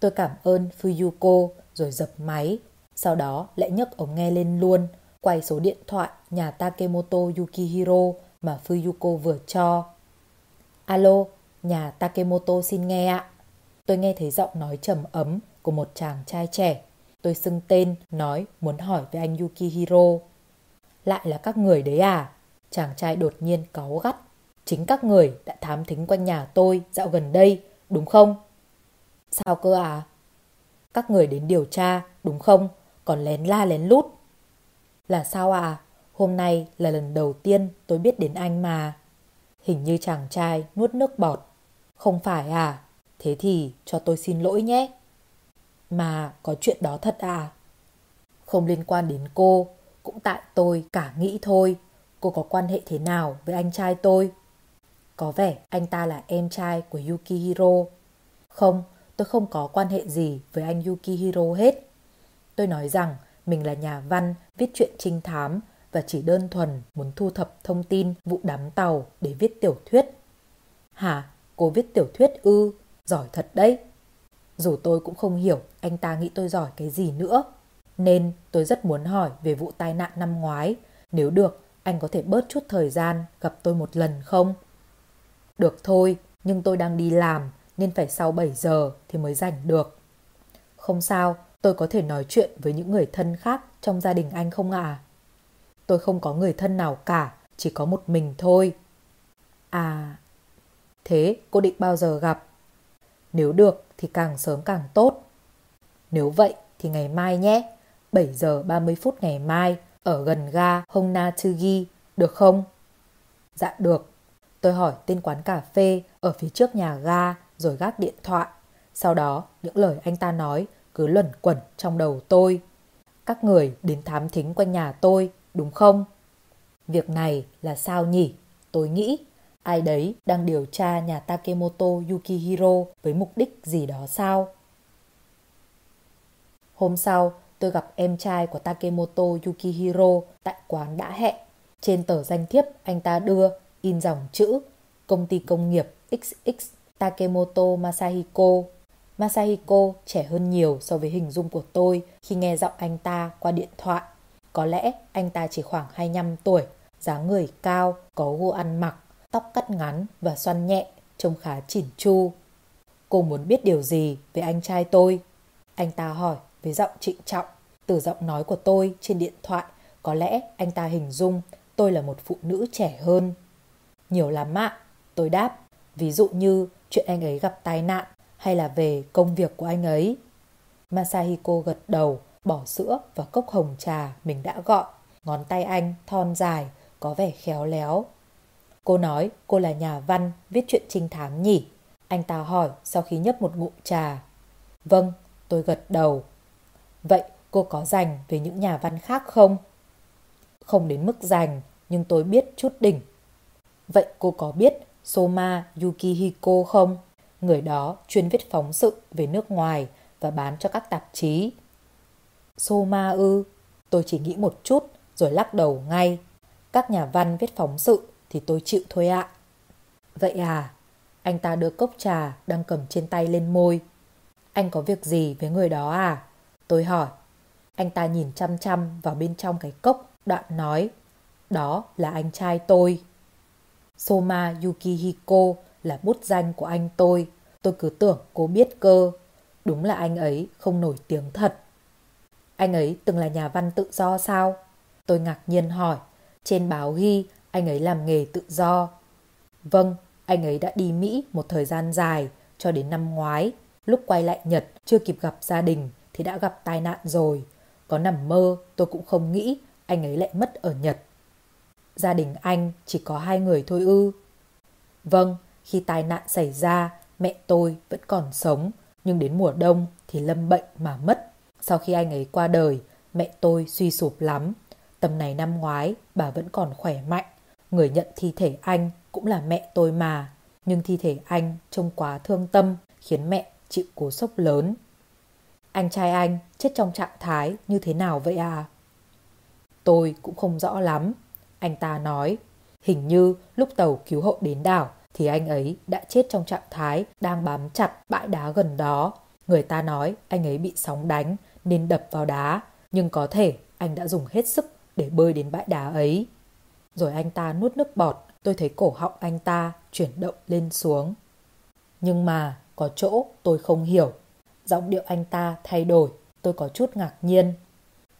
Tôi cảm ơn Fuyuko rồi dập máy. Sau đó lại nhấc ống nghe lên luôn, quay số điện thoại nhà Takemoto Yukihiro mà Fuyuko vừa cho. Alo, nhà Takemoto xin nghe ạ. Tôi nghe thấy giọng nói trầm ấm của một chàng trai trẻ. Tôi xưng tên, nói muốn hỏi về anh Yukihiro. Lại là các người đấy à? Chàng trai đột nhiên cáu gắt. Chính các người đã thám thính quanh nhà tôi dạo gần đây, đúng không? Sao cơ à? Các người đến điều tra, đúng không? Còn lén la lén lút. Là sao à? Hôm nay là lần đầu tiên tôi biết đến anh mà. Hình như chàng trai nuốt nước bọt. Không phải à? Thế thì cho tôi xin lỗi nhé. Mà có chuyện đó thật à? Không liên quan đến cô, cũng tại tôi cả nghĩ thôi. Cô có quan hệ thế nào với anh trai tôi? Có vẻ anh ta là em trai của Yukihiro. Không, tôi không có quan hệ gì với anh Yukihiro hết. Tôi nói rằng mình là nhà văn viết chuyện trinh thám và chỉ đơn thuần muốn thu thập thông tin vụ đám tàu để viết tiểu thuyết. Hả? Cô viết tiểu thuyết ư? Giỏi thật đấy. Dù tôi cũng không hiểu anh ta nghĩ tôi giỏi cái gì nữa. Nên tôi rất muốn hỏi về vụ tai nạn năm ngoái. Nếu được, anh có thể bớt chút thời gian gặp tôi một lần không? Được thôi, nhưng tôi đang đi làm nên phải sau 7 giờ thì mới rảnh được. Không sao, tôi có thể nói chuyện với những người thân khác trong gia đình anh không ạ? À? Tôi không có người thân nào cả, chỉ có một mình thôi. À, thế cô định bao giờ gặp? Nếu được thì càng sớm càng tốt. Nếu vậy thì ngày mai nhé, 7 giờ 30 phút ngày mai ở gần ga Honnatsugi, được không? Dạ được. Tôi hỏi tên quán cà phê ở phía trước nhà ga rồi gác điện thoại. Sau đó, những lời anh ta nói cứ luẩn quẩn trong đầu tôi. các người đến thám thính quanh nhà tôi, đúng không? Việc này là sao nhỉ? Tôi nghĩ ai đấy đang điều tra nhà Takemoto Yukihiro với mục đích gì đó sao? Hôm sau, tôi gặp em trai của Takemoto Yukihiro tại quán đã hẹn. Trên tờ danh thiếp anh ta đưa in dòng chữ Công ty công nghiệp XX Takemoto Masahiko. Masahiko trẻ hơn nhiều so với hình dung của tôi khi nghe giọng anh ta qua điện thoại. Có lẽ anh ta chỉ khoảng 25 tuổi, dáng người cao, có gu ăn mặc, tóc cắt ngắn và xoăn nhẹ, trông khá chỉn chu. Cô muốn biết điều gì về anh trai tôi? Anh ta hỏi với giọng trịnh trọng. Từ giọng nói của tôi trên điện thoại, có lẽ anh ta hình dung tôi là một phụ nữ trẻ hơn. Nhiều lắm ạ, tôi đáp. Ví dụ như chuyện anh ấy gặp tai nạn hay là về công việc của anh ấy. Masahiko gật đầu, bỏ sữa và cốc hồng trà mình đã gọi. Ngón tay anh thon dài, có vẻ khéo léo. Cô nói cô là nhà văn, viết chuyện trinh thám nhỉ? Anh ta hỏi sau khi nhấp một ngụm trà. Vâng, tôi gật đầu. Vậy cô có dành về những nhà văn khác không? Không đến mức dành, nhưng tôi biết chút đỉnh. Vậy cô có biết Soma Yukihiko không? Người đó chuyên viết phóng sự về nước ngoài và bán cho các tạp chí. Soma ư? Tôi chỉ nghĩ một chút rồi lắc đầu ngay. Các nhà văn viết phóng sự thì tôi chịu thôi ạ. Vậy à? Anh ta đưa cốc trà đang cầm trên tay lên môi. Anh có việc gì với người đó à? Tôi hỏi. Anh ta nhìn chăm chăm vào bên trong cái cốc, đoạn nói. Đó là anh trai tôi. Soma Yukihiko là bút danh của anh tôi. Tôi cứ tưởng cô biết cơ. Đúng là anh ấy không nổi tiếng thật. Anh ấy từng là nhà văn tự do sao? Tôi ngạc nhiên hỏi. Trên báo ghi anh ấy làm nghề tự do. Vâng, anh ấy đã đi Mỹ một thời gian dài cho đến năm ngoái. Lúc quay lại Nhật chưa kịp gặp gia đình thì đã gặp tai nạn rồi. Có nằm mơ tôi cũng không nghĩ anh ấy lại mất ở Nhật. Gia đình anh chỉ có hai người thôi ư. Vâng, khi tai nạn xảy ra, mẹ tôi vẫn còn sống, nhưng đến mùa đông thì lâm bệnh mà mất. Sau khi anh ấy qua đời, mẹ tôi suy sụp lắm. Tầm này năm ngoái, bà vẫn còn khỏe mạnh. Người nhận thi thể anh cũng là mẹ tôi mà. Nhưng thi thể anh trông quá thương tâm, khiến mẹ chịu cú sốc lớn. Anh trai anh chết trong trạng thái như thế nào vậy à? Tôi cũng không rõ lắm. Anh ta nói, hình như lúc tàu cứu hộ đến đảo thì anh ấy đã chết trong trạng thái đang bám chặt bãi đá gần đó. Người ta nói anh ấy bị sóng đánh nên đập vào đá, nhưng có thể anh đã dùng hết sức để bơi đến bãi đá ấy. Rồi anh ta nuốt nước bọt, tôi thấy cổ họng anh ta chuyển động lên xuống. Nhưng mà có chỗ tôi không hiểu. Giọng điệu anh ta thay đổi, tôi có chút ngạc nhiên.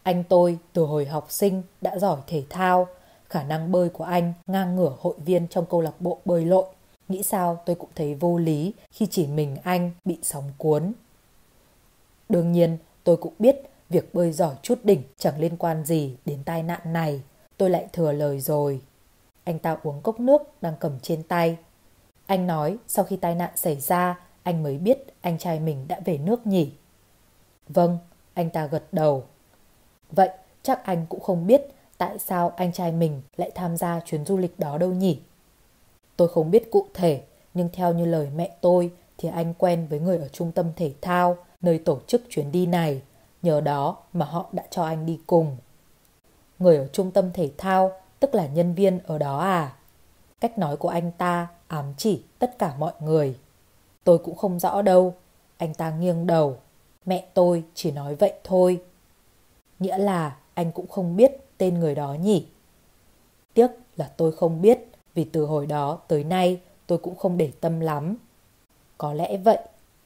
Anh tôi từ hồi học sinh đã giỏi thể thao, khả năng bơi của anh ngang ngửa hội viên trong câu lạc bộ bơi lội. Nghĩ sao tôi cũng thấy vô lý khi chỉ mình anh bị sóng cuốn. Đương nhiên, tôi cũng biết việc bơi giỏi chút đỉnh chẳng liên quan gì đến tai nạn này. Tôi lại thừa lời rồi. Anh ta uống cốc nước đang cầm trên tay. Anh nói sau khi tai nạn xảy ra, anh mới biết anh trai mình đã về nước nhỉ. Vâng, anh ta gật đầu. Vậy chắc anh cũng không biết tại sao anh trai mình lại tham gia chuyến du lịch đó đâu nhỉ? Tôi không biết cụ thể, nhưng theo như lời mẹ tôi thì anh quen với người ở trung tâm thể thao nơi tổ chức chuyến đi này. Nhờ đó mà họ đã cho anh đi cùng. Người ở trung tâm thể thao tức là nhân viên ở đó à? Cách nói của anh ta ám chỉ tất cả mọi người. Tôi cũng không rõ đâu. Anh ta nghiêng đầu. Mẹ tôi chỉ nói vậy thôi. Nghĩa là anh cũng không biết tên người đó nhỉ? Tiếc là tôi không biết vì từ hồi đó tới nay tôi cũng không để tâm lắm. Có lẽ vậy,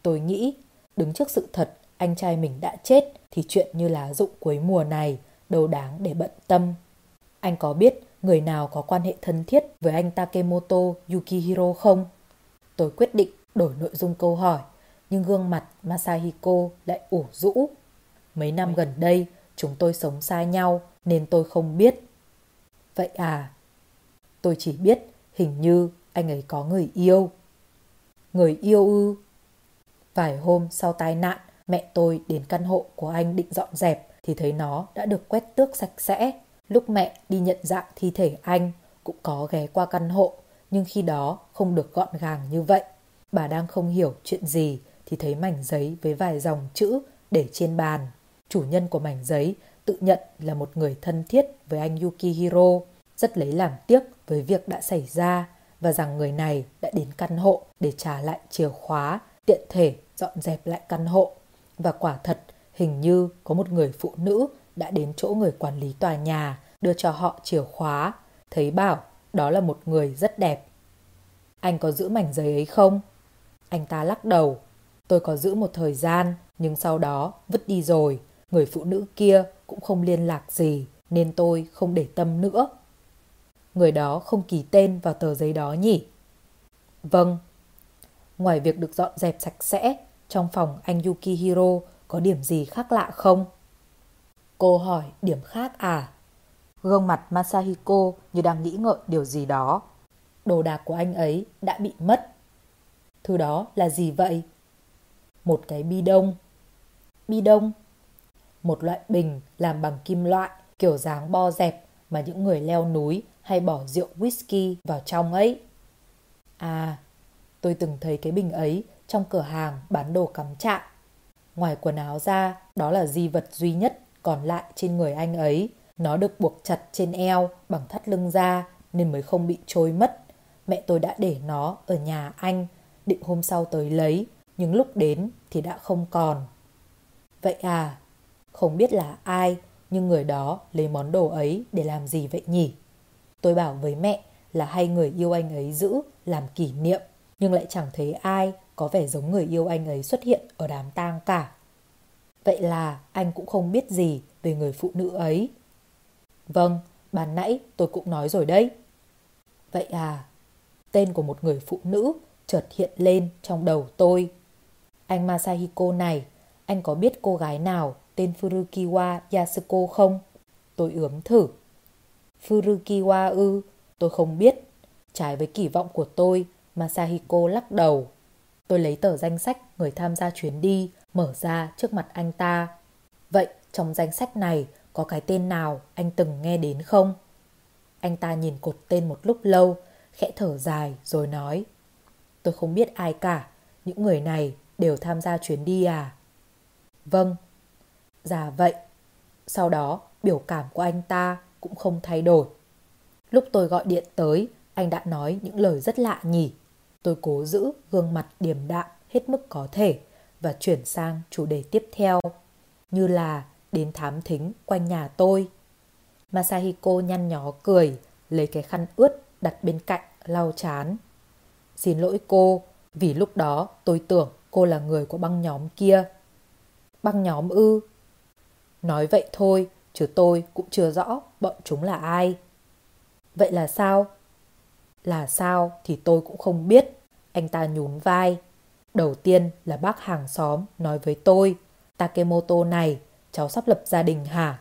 tôi nghĩ đứng trước sự thật anh trai mình đã chết thì chuyện như lá rụng cuối mùa này đâu đáng để bận tâm. Anh có biết người nào có quan hệ thân thiết với anh Takemoto Yukihiro không? Tôi quyết định đổi nội dung câu hỏi, nhưng gương mặt Masahiko lại ủ rũ. Mấy năm gần đây, chúng tôi sống xa nhau nên tôi không biết. Vậy à? Tôi chỉ biết hình như anh ấy có người yêu. Người yêu ư? Vài hôm sau tai nạn, mẹ tôi đến căn hộ của anh định dọn dẹp thì thấy nó đã được quét tước sạch sẽ. Lúc mẹ đi nhận dạng thi thể anh cũng có ghé qua căn hộ, nhưng khi đó không được gọn gàng như vậy. Bà đang không hiểu chuyện gì thì thấy mảnh giấy với vài dòng chữ để trên bàn. Chủ nhân của mảnh giấy tự nhận là một người thân thiết với anh Yukihiro, rất lấy làm tiếc với việc đã xảy ra và rằng người này đã đến căn hộ để trả lại chìa khóa, tiện thể dọn dẹp lại căn hộ. Và quả thật, hình như có một người phụ nữ đã đến chỗ người quản lý tòa nhà đưa cho họ chìa khóa, thấy bảo đó là một người rất đẹp. Anh có giữ mảnh giấy ấy không? Anh ta lắc đầu. Tôi có giữ một thời gian, nhưng sau đó vứt đi rồi. Người phụ nữ kia cũng không liên lạc gì, nên tôi không để tâm nữa. Người đó không ký tên vào tờ giấy đó nhỉ? Vâng. Ngoài việc được dọn dẹp sạch sẽ, trong phòng anh Yukihiro có điểm gì khác lạ không? Cô hỏi điểm khác à? Gương mặt Masahiko như đang nghĩ ngợi điều gì đó. Đồ đạc của anh ấy đã bị mất. Thứ đó là gì vậy? Một cái bi đông. Bi đông? Một loại bình làm bằng kim loại kiểu dáng bo dẹp mà những người leo núi hay bỏ rượu whisky vào trong ấy. À, tôi từng thấy cái bình ấy trong cửa hàng bán đồ cắm trại. Ngoài quần áo ra, đó là di vật duy nhất còn lại trên người anh ấy. Nó được buộc chặt trên eo bằng thắt lưng ra nên mới không bị trôi mất. Mẹ tôi đã để nó ở nhà anh, định hôm sau tới lấy, nhưng lúc đến thì đã không còn. Vậy à, không biết là ai, nhưng người đó lấy món đồ ấy để làm gì vậy nhỉ? Tôi bảo với mẹ là hay người yêu anh ấy giữ làm kỷ niệm, nhưng lại chẳng thấy ai có vẻ giống người yêu anh ấy xuất hiện ở đám tang cả. Vậy là anh cũng không biết gì về người phụ nữ ấy. Vâng, bàn nãy tôi cũng nói rồi đấy. Vậy à, tên của một người phụ nữ chợt hiện lên trong đầu tôi. Anh Masahiko này, anh có biết cô gái nào tên Furukiwa Yasuko không? Tôi ướm thử. Furukiwa ư, tôi không biết. Trái với kỳ vọng của tôi, Masahiko lắc đầu. Tôi lấy tờ danh sách người tham gia chuyến đi, mở ra trước mặt anh ta. Vậy trong danh sách này có cái tên nào anh từng nghe đến không? Anh ta nhìn cột tên một lúc lâu, khẽ thở dài rồi nói. Tôi không biết ai cả, những người này đều tham gia chuyến đi à? Vâng. Dạ vậy. Sau đó, biểu cảm của anh ta cũng không thay đổi. Lúc tôi gọi điện tới, anh đã nói những lời rất lạ nhỉ. Tôi cố giữ gương mặt điềm đạm hết mức có thể và chuyển sang chủ đề tiếp theo, như là đến thám thính quanh nhà tôi. Masahiko nhăn nhó cười, lấy cái khăn ướt đặt bên cạnh lau chán. Xin lỗi cô, vì lúc đó tôi tưởng cô là người của băng nhóm kia. Băng nhóm ư? Nói vậy thôi, chứ tôi cũng chưa rõ bọn chúng là ai. Vậy là sao? Là sao thì tôi cũng không biết. Anh ta nhún vai. Đầu tiên là bác hàng xóm nói với tôi, Takemoto này, cháu sắp lập gia đình hả?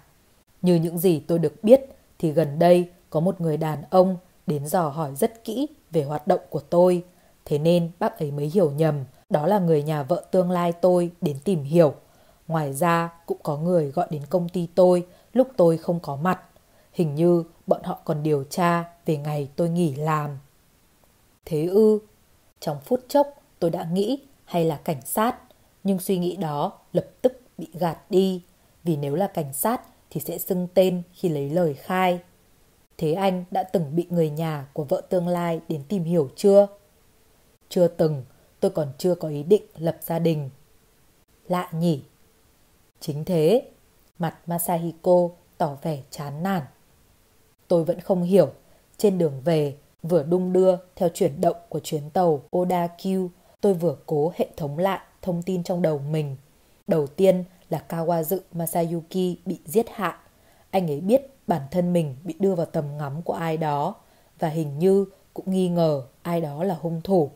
Như những gì tôi được biết thì gần đây có một người đàn ông đến dò hỏi rất kỹ về hoạt động của tôi. Thế nên bác ấy mới hiểu nhầm đó là người nhà vợ tương lai tôi đến tìm hiểu. Ngoài ra cũng có người gọi đến công ty tôi lúc tôi không có mặt. Hình như bọn họ còn điều tra về ngày tôi nghỉ làm. Thế ư, trong phút chốc tôi đã nghĩ hay là cảnh sát, nhưng suy nghĩ đó lập tức bị gạt đi, vì nếu là cảnh sát thì sẽ xưng tên khi lấy lời khai. Thế anh đã từng bị người nhà của vợ tương lai đến tìm hiểu chưa? Chưa từng, tôi còn chưa có ý định lập gia đình. Lạ nhỉ? Chính thế, mặt Masahiko tỏ vẻ chán nản. Tôi vẫn không hiểu, trên đường về, vừa đung đưa theo chuyển động của chuyến tàu Oda Q, tôi vừa cố hệ thống lại thông tin trong đầu mình. Đầu tiên là Kawazu Masayuki bị giết hại. Anh ấy biết bản thân mình bị đưa vào tầm ngắm của ai đó và hình như cũng nghi ngờ ai đó là hung thủ.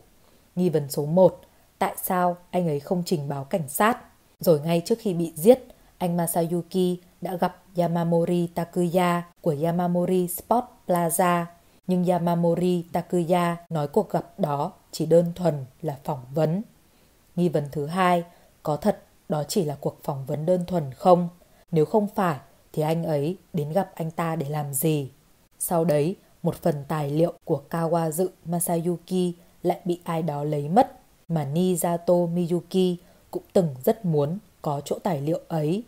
Nghi vấn số 1, tại sao anh ấy không trình báo cảnh sát? Rồi ngay trước khi bị giết, anh Masayuki đã gặp Yamamori Takuya của Yamamori Sport Plaza. Nhưng Yamamori Takuya nói cuộc gặp đó chỉ đơn thuần là phỏng vấn. Nghi vấn thứ hai, có thật đó chỉ là cuộc phỏng vấn đơn thuần không? Nếu không phải thì anh ấy đến gặp anh ta để làm gì? Sau đấy, một phần tài liệu của Kawazu Masayuki lại bị ai đó lấy mất mà Nizato Miyuki cũng từng rất muốn có chỗ tài liệu ấy.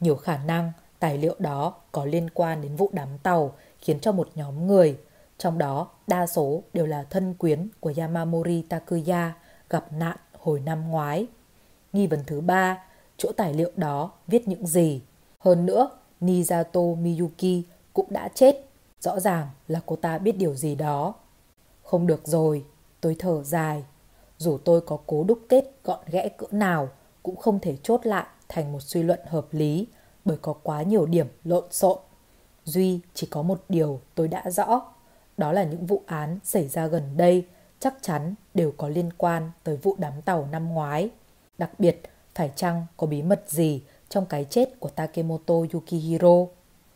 Nhiều khả năng tài liệu đó có liên quan đến vụ đám tàu khiến cho một nhóm người, trong đó đa số đều là thân quyến của Yamamori Takuya gặp nạn hồi năm ngoái. Nghi vấn thứ ba, chỗ tài liệu đó viết những gì? Hơn nữa, Nizato Miyuki cũng đã chết. Rõ ràng là cô ta biết điều gì đó. Không được rồi, tôi thở dài. Dù tôi có cố đúc kết gọn ghẽ cỡ nào cũng không thể chốt lại thành một suy luận hợp lý bởi có quá nhiều điểm lộn xộn. Duy chỉ có một điều tôi đã rõ, đó là những vụ án xảy ra gần đây chắc chắn đều có liên quan tới vụ đám tàu năm ngoái. Đặc biệt, phải chăng có bí mật gì trong cái chết của Takemoto Yukihiro?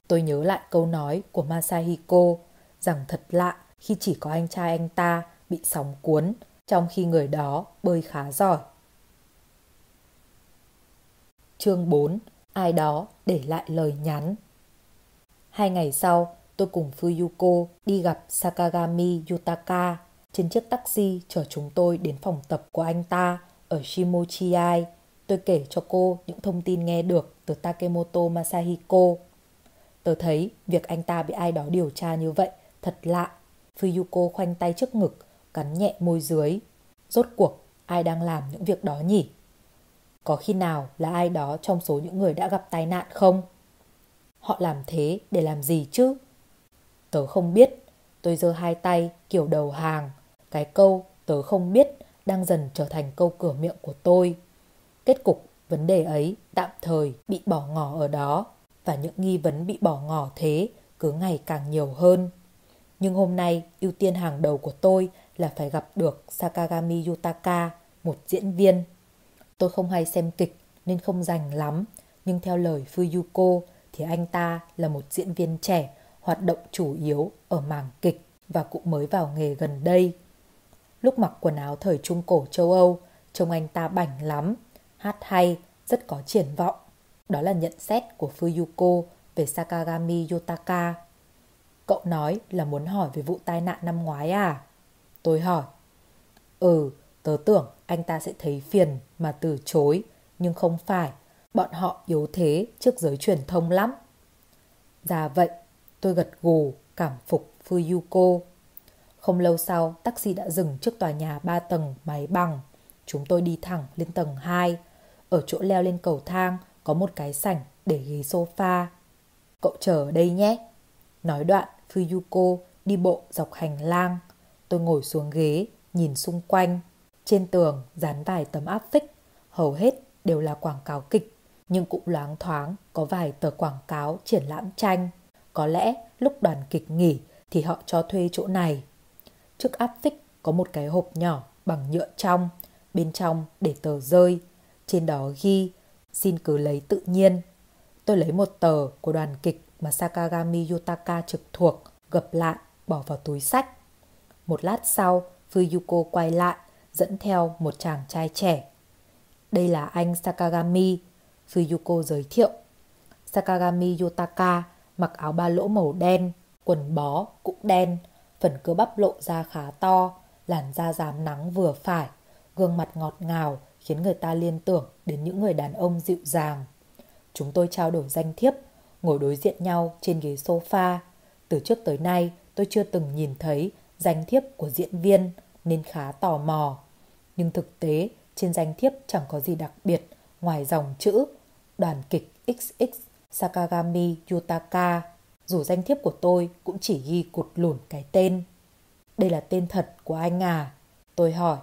Tôi nhớ lại câu nói của Masahiko rằng thật lạ khi chỉ có anh trai anh ta bị sóng cuốn trong khi người đó bơi khá giỏi. Chương 4 ai đó để lại lời nhắn. Hai ngày sau, tôi cùng Fuyuko đi gặp Sakagami Yutaka trên chiếc taxi chở chúng tôi đến phòng tập của anh ta ở Shimochiai. Tôi kể cho cô những thông tin nghe được từ Takemoto Masahiko. Tôi thấy việc anh ta bị ai đó điều tra như vậy thật lạ. Fuyuko khoanh tay trước ngực, cắn nhẹ môi dưới. Rốt cuộc, ai đang làm những việc đó nhỉ? Có khi nào là ai đó trong số những người đã gặp tai nạn không? Họ làm thế để làm gì chứ? Tớ không biết. Tôi giơ hai tay kiểu đầu hàng. Cái câu tớ không biết đang dần trở thành câu cửa miệng của tôi. Kết cục vấn đề ấy tạm thời bị bỏ ngỏ ở đó và những nghi vấn bị bỏ ngỏ thế cứ ngày càng nhiều hơn. Nhưng hôm nay ưu tiên hàng đầu của tôi là phải gặp được Sakagami Yutaka, một diễn viên Tôi không hay xem kịch nên không rành lắm, nhưng theo lời Fuyuko thì anh ta là một diễn viên trẻ hoạt động chủ yếu ở mảng kịch và cũng mới vào nghề gần đây. Lúc mặc quần áo thời Trung Cổ châu Âu, trông anh ta bảnh lắm, hát hay, rất có triển vọng. Đó là nhận xét của Fuyuko về Sakagami Yotaka. Cậu nói là muốn hỏi về vụ tai nạn năm ngoái à? Tôi hỏi. Ừ, Tớ tưởng anh ta sẽ thấy phiền mà từ chối, nhưng không phải. Bọn họ yếu thế trước giới truyền thông lắm. Dạ vậy, tôi gật gù, cảm phục Fuyuko. Không lâu sau, taxi đã dừng trước tòa nhà 3 tầng máy bằng. Chúng tôi đi thẳng lên tầng 2. Ở chỗ leo lên cầu thang có một cái sảnh để ghế sofa. Cậu chờ ở đây nhé. Nói đoạn, Fuyuko đi bộ dọc hành lang. Tôi ngồi xuống ghế, nhìn xung quanh. Trên tường dán vài tấm áp phích, hầu hết đều là quảng cáo kịch, nhưng cũng loáng thoáng có vài tờ quảng cáo triển lãm tranh. Có lẽ lúc đoàn kịch nghỉ thì họ cho thuê chỗ này. Trước áp phích có một cái hộp nhỏ bằng nhựa trong, bên trong để tờ rơi. Trên đó ghi, xin cứ lấy tự nhiên. Tôi lấy một tờ của đoàn kịch mà Sakagami Yutaka trực thuộc, gập lại, bỏ vào túi sách. Một lát sau, Fuyuko quay lại, dẫn theo một chàng trai trẻ. Đây là anh Sakagami, Fuyuko giới thiệu. Sakagami Yotaka mặc áo ba lỗ màu đen, quần bó cũng đen, phần cơ bắp lộ ra khá to, làn da rám nắng vừa phải, gương mặt ngọt ngào khiến người ta liên tưởng đến những người đàn ông dịu dàng. Chúng tôi trao đổi danh thiếp, ngồi đối diện nhau trên ghế sofa. Từ trước tới nay, tôi chưa từng nhìn thấy danh thiếp của diễn viên nên khá tò mò nhưng thực tế trên danh thiếp chẳng có gì đặc biệt ngoài dòng chữ đoàn kịch XX Sakagami Yutaka. Dù danh thiếp của tôi cũng chỉ ghi cụt lủn cái tên. Đây là tên thật của anh à? Tôi hỏi.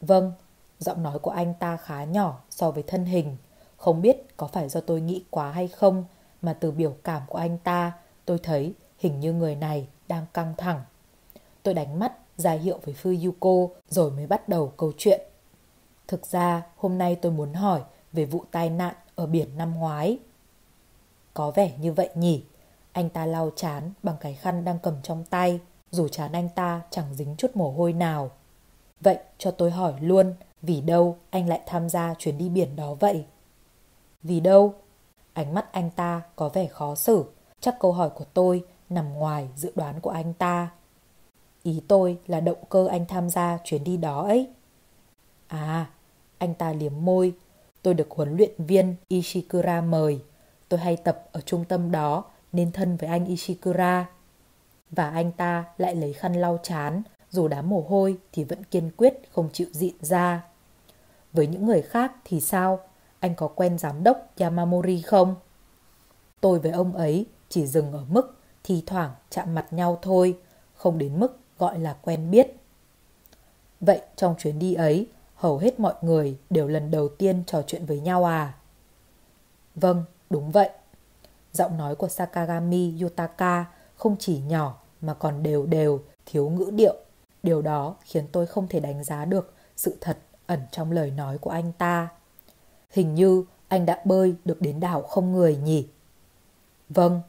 Vâng, giọng nói của anh ta khá nhỏ so với thân hình. Không biết có phải do tôi nghĩ quá hay không mà từ biểu cảm của anh ta tôi thấy hình như người này đang căng thẳng. Tôi đánh mắt ra hiệu với Fuyuko rồi mới bắt đầu câu chuyện. Thực ra hôm nay tôi muốn hỏi về vụ tai nạn ở biển năm ngoái. Có vẻ như vậy nhỉ? Anh ta lau chán bằng cái khăn đang cầm trong tay, dù chán anh ta chẳng dính chút mồ hôi nào. Vậy cho tôi hỏi luôn, vì đâu anh lại tham gia chuyến đi biển đó vậy? Vì đâu? Ánh mắt anh ta có vẻ khó xử, chắc câu hỏi của tôi nằm ngoài dự đoán của anh ta. Ý tôi là động cơ anh tham gia chuyến đi đó ấy. À, anh ta liếm môi. Tôi được huấn luyện viên Ishikura mời. Tôi hay tập ở trung tâm đó nên thân với anh Ishikura. Và anh ta lại lấy khăn lau chán, dù đám mồ hôi thì vẫn kiên quyết không chịu dịn ra. Với những người khác thì sao? Anh có quen giám đốc Yamamori không? Tôi với ông ấy chỉ dừng ở mức thi thoảng chạm mặt nhau thôi, không đến mức gọi là quen biết. Vậy trong chuyến đi ấy, hầu hết mọi người đều lần đầu tiên trò chuyện với nhau à? Vâng, đúng vậy. Giọng nói của Sakagami Yutaka không chỉ nhỏ mà còn đều đều, thiếu ngữ điệu. Điều đó khiến tôi không thể đánh giá được sự thật ẩn trong lời nói của anh ta. Hình như anh đã bơi được đến đảo không người nhỉ? Vâng.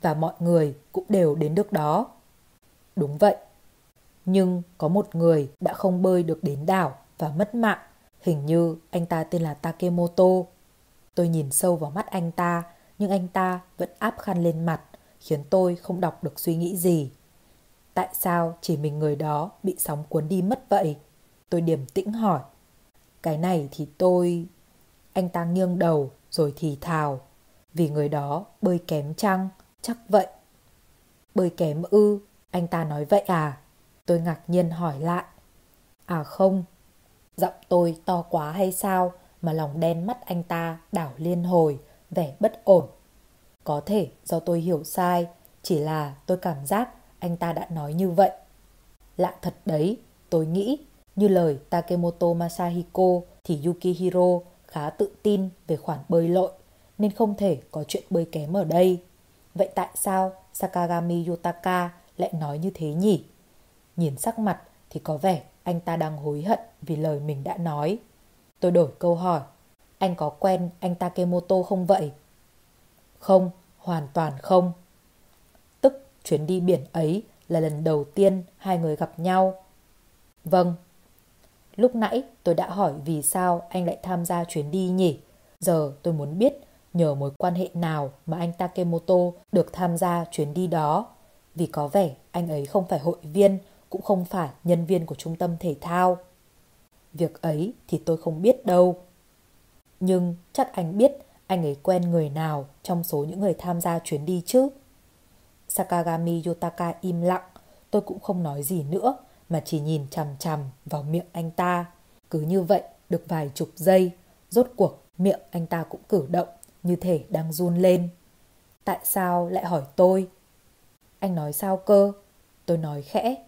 Và mọi người cũng đều đến được đó. Đúng vậy. Nhưng có một người đã không bơi được đến đảo và mất mạng. Hình như anh ta tên là Takemoto. Tôi nhìn sâu vào mắt anh ta, nhưng anh ta vẫn áp khăn lên mặt, khiến tôi không đọc được suy nghĩ gì. Tại sao chỉ mình người đó bị sóng cuốn đi mất vậy? Tôi điềm tĩnh hỏi. Cái này thì tôi... Anh ta nghiêng đầu rồi thì thào. Vì người đó bơi kém chăng? Chắc vậy. Bơi kém ư? Anh ta nói vậy à? Tôi ngạc nhiên hỏi lại. À không. Giọng tôi to quá hay sao mà lòng đen mắt anh ta đảo liên hồi, vẻ bất ổn. Có thể do tôi hiểu sai, chỉ là tôi cảm giác anh ta đã nói như vậy. Lạ thật đấy, tôi nghĩ như lời Takemoto Masahiko thì Yukihiro khá tự tin về khoản bơi lội nên không thể có chuyện bơi kém ở đây. Vậy tại sao Sakagami Yutaka lại nói như thế nhỉ? Nhìn sắc mặt thì có vẻ anh ta đang hối hận vì lời mình đã nói. Tôi đổi câu hỏi. Anh có quen anh ta Takemoto không vậy? Không, hoàn toàn không. Tức chuyến đi biển ấy là lần đầu tiên hai người gặp nhau. Vâng. Lúc nãy tôi đã hỏi vì sao anh lại tham gia chuyến đi nhỉ? Giờ tôi muốn biết nhờ mối quan hệ nào mà anh Takemoto được tham gia chuyến đi đó. Vì có vẻ anh ấy không phải hội viên, cũng không phải nhân viên của trung tâm thể thao. Việc ấy thì tôi không biết đâu. Nhưng chắc anh biết anh ấy quen người nào trong số những người tham gia chuyến đi chứ. Sakagami Yotaka im lặng, tôi cũng không nói gì nữa mà chỉ nhìn chằm chằm vào miệng anh ta. Cứ như vậy được vài chục giây, rốt cuộc miệng anh ta cũng cử động như thể đang run lên. Tại sao lại hỏi tôi? Anh nói sao cơ? Tôi nói khẽ.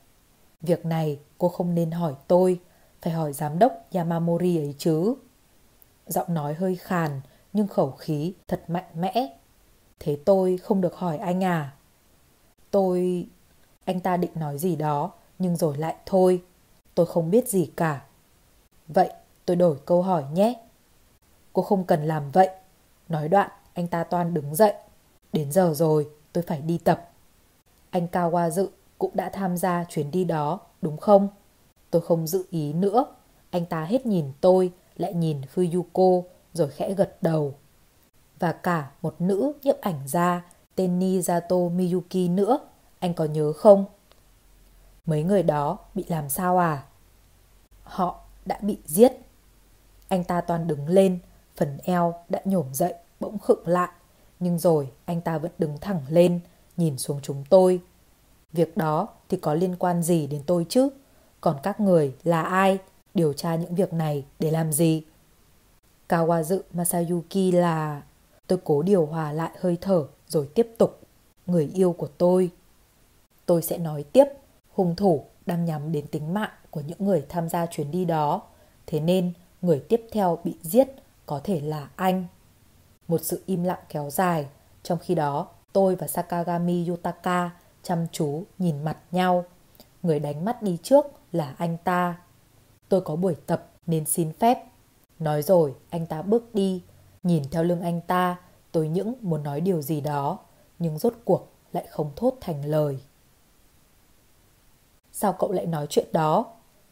Việc này cô không nên hỏi tôi, phải hỏi giám đốc Yamamori ấy chứ. Giọng nói hơi khàn, nhưng khẩu khí thật mạnh mẽ. Thế tôi không được hỏi anh à? Tôi... Anh ta định nói gì đó, nhưng rồi lại thôi. Tôi không biết gì cả. Vậy tôi đổi câu hỏi nhé. Cô không cần làm vậy. Nói đoạn, anh ta toan đứng dậy. Đến giờ rồi, tôi phải đi tập. Anh Cao Hoa Dự cũng đã tham gia chuyến đi đó, đúng không? Tôi không dự ý nữa. Anh ta hết nhìn tôi, lại nhìn Fuyuko, rồi khẽ gật đầu. Và cả một nữ nhiếp ảnh gia tên Nizato Miyuki nữa, anh có nhớ không? Mấy người đó bị làm sao à? Họ đã bị giết. Anh ta toàn đứng lên, phần eo đã nhổm dậy, bỗng khựng lại. Nhưng rồi anh ta vẫn đứng thẳng lên, nhìn xuống chúng tôi. Việc đó thì có liên quan gì đến tôi chứ? Còn các người là ai? Điều tra những việc này để làm gì? Kawazu Masayuki là... Tôi cố điều hòa lại hơi thở rồi tiếp tục. Người yêu của tôi. Tôi sẽ nói tiếp, hung thủ đang nhắm đến tính mạng của những người tham gia chuyến đi đó. Thế nên người tiếp theo bị giết có thể là anh. Một sự im lặng kéo dài, trong khi đó tôi và Sakagami Yutaka chăm chú nhìn mặt nhau. Người đánh mắt đi trước là anh ta. Tôi có buổi tập nên xin phép. Nói rồi anh ta bước đi. Nhìn theo lưng anh ta, tôi những muốn nói điều gì đó, nhưng rốt cuộc lại không thốt thành lời. Sao cậu lại nói chuyện đó?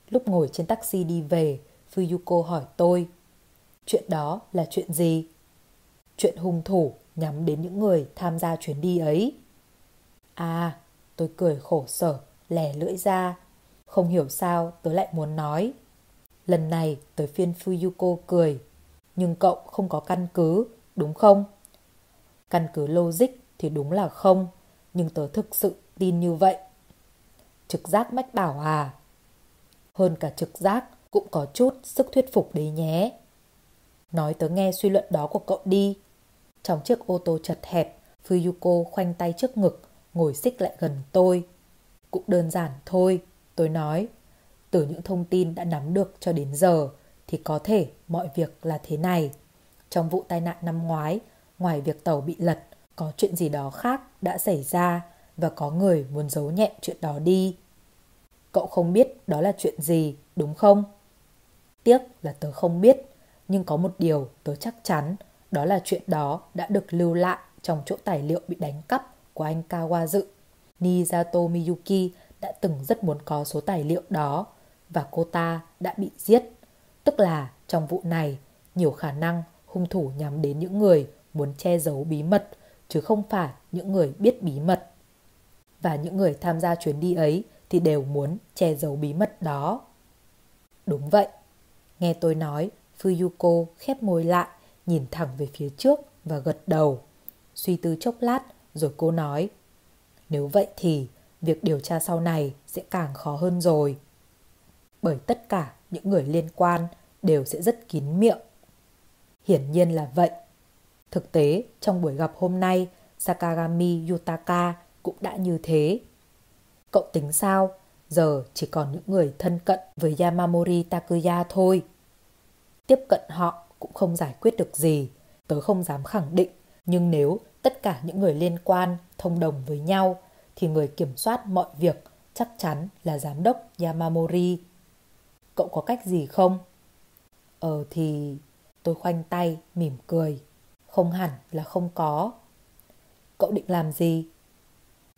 Lúc ngồi trên taxi đi về, Fuyuko hỏi tôi. Chuyện đó là chuyện gì? chuyện hung thủ nhắm đến những người tham gia chuyến đi ấy. À, tôi cười khổ sở, lẻ lưỡi ra. Không hiểu sao tớ lại muốn nói. Lần này tới phiên Fuyuko cười. Nhưng cậu không có căn cứ, đúng không? Căn cứ logic thì đúng là không, nhưng tớ thực sự tin như vậy. Trực giác mách bảo à? Hơn cả trực giác cũng có chút sức thuyết phục đấy nhé. Nói tớ nghe suy luận đó của cậu đi. Trong chiếc ô tô chật hẹp, Fuyuko khoanh tay trước ngực, ngồi xích lại gần tôi. Cũng đơn giản thôi, tôi nói. Từ những thông tin đã nắm được cho đến giờ thì có thể mọi việc là thế này. Trong vụ tai nạn năm ngoái, ngoài việc tàu bị lật, có chuyện gì đó khác đã xảy ra và có người muốn giấu nhẹm chuyện đó đi. Cậu không biết đó là chuyện gì, đúng không? Tiếc là tớ không biết, nhưng có một điều tớ chắc chắn, đó là chuyện đó đã được lưu lại trong chỗ tài liệu bị đánh cắp của anh Kawazu. Nijato Miyuki đã từng rất muốn có số tài liệu đó và cô ta đã bị giết. Tức là trong vụ này, nhiều khả năng hung thủ nhắm đến những người muốn che giấu bí mật chứ không phải những người biết bí mật. Và những người tham gia chuyến đi ấy thì đều muốn che giấu bí mật đó. Đúng vậy. Nghe tôi nói, Fuyuko khép môi lại, nhìn thẳng về phía trước và gật đầu. Suy tư chốc lát, rồi cô nói. Nếu vậy thì việc điều tra sau này sẽ càng khó hơn rồi. Bởi tất cả những người liên quan đều sẽ rất kín miệng. Hiển nhiên là vậy. Thực tế, trong buổi gặp hôm nay, Sakagami Yutaka cũng đã như thế. Cậu tính sao? Giờ chỉ còn những người thân cận với Yamamori Takuya thôi. Tiếp cận họ cũng không giải quyết được gì. Tớ không dám khẳng định. Nhưng nếu tất cả những người liên quan thông đồng với nhau thì người kiểm soát mọi việc chắc chắn là giám đốc Yamamori. Cậu có cách gì không? Ờ thì tôi khoanh tay mỉm cười. Không hẳn là không có. Cậu định làm gì?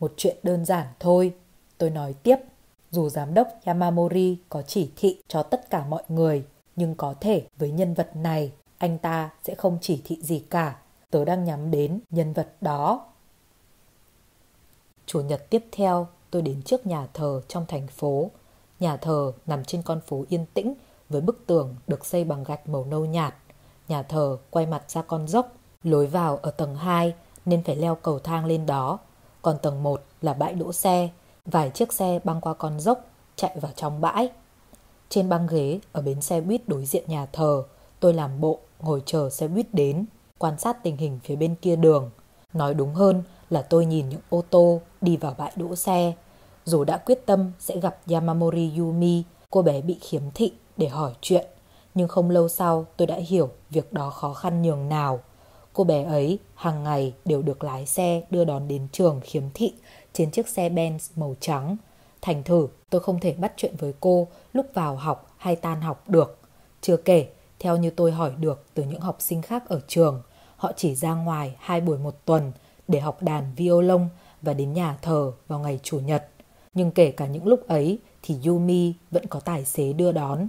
Một chuyện đơn giản thôi. Tôi nói tiếp, dù giám đốc Yamamori có chỉ thị cho tất cả mọi người, nhưng có thể với nhân vật này, anh ta sẽ không chỉ thị gì cả. Tớ đang nhắm đến nhân vật đó. Chủ nhật tiếp theo, tôi đến trước nhà thờ trong thành phố. Nhà thờ nằm trên con phố yên tĩnh với bức tường được xây bằng gạch màu nâu nhạt. Nhà thờ quay mặt ra con dốc, lối vào ở tầng 2 nên phải leo cầu thang lên đó. Còn tầng 1 là bãi đỗ xe, vài chiếc xe băng qua con dốc, chạy vào trong bãi. Trên băng ghế ở bến xe buýt đối diện nhà thờ, tôi làm bộ ngồi chờ xe buýt đến, quan sát tình hình phía bên kia đường. Nói đúng hơn là tôi nhìn những ô tô đi vào bãi đỗ xe. Dù đã quyết tâm sẽ gặp Yamamori Yumi, cô bé bị khiếm thị để hỏi chuyện. Nhưng không lâu sau tôi đã hiểu việc đó khó khăn nhường nào. Cô bé ấy hàng ngày đều được lái xe đưa đón đến trường khiếm thị trên chiếc xe Benz màu trắng. Thành thử tôi không thể bắt chuyện với cô lúc vào học hay tan học được. Chưa kể, theo như tôi hỏi được từ những học sinh khác ở trường, họ chỉ ra ngoài hai buổi một tuần để học đàn violon và đến nhà thờ vào ngày Chủ nhật. Nhưng kể cả những lúc ấy thì Yumi vẫn có tài xế đưa đón.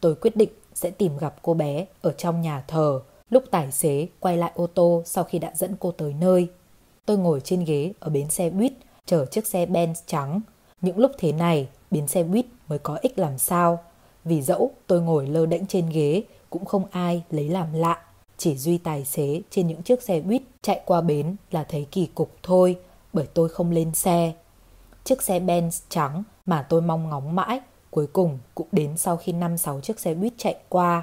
Tôi quyết định sẽ tìm gặp cô bé ở trong nhà thờ lúc tài xế quay lại ô tô sau khi đã dẫn cô tới nơi. Tôi ngồi trên ghế ở bến xe buýt chở chiếc xe Benz trắng. Những lúc thế này, bến xe buýt mới có ích làm sao. Vì dẫu tôi ngồi lơ đễnh trên ghế cũng không ai lấy làm lạ. Chỉ duy tài xế trên những chiếc xe buýt chạy qua bến là thấy kỳ cục thôi, bởi tôi không lên xe. Chiếc xe Benz trắng mà tôi mong ngóng mãi, cuối cùng cũng đến sau khi 5-6 chiếc xe buýt chạy qua.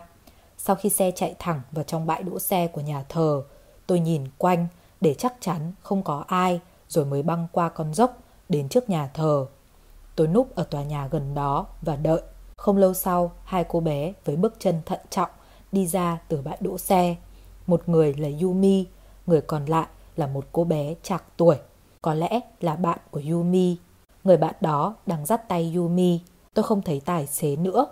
Sau khi xe chạy thẳng vào trong bãi đỗ xe của nhà thờ, tôi nhìn quanh để chắc chắn không có ai rồi mới băng qua con dốc đến trước nhà thờ. Tôi núp ở tòa nhà gần đó và đợi. Không lâu sau, hai cô bé với bước chân thận trọng đi ra từ bãi đỗ xe. Một người là Yumi, người còn lại là một cô bé chạc tuổi. Có lẽ là bạn của Yumi. Người bạn đó đang dắt tay Yumi. Tôi không thấy tài xế nữa.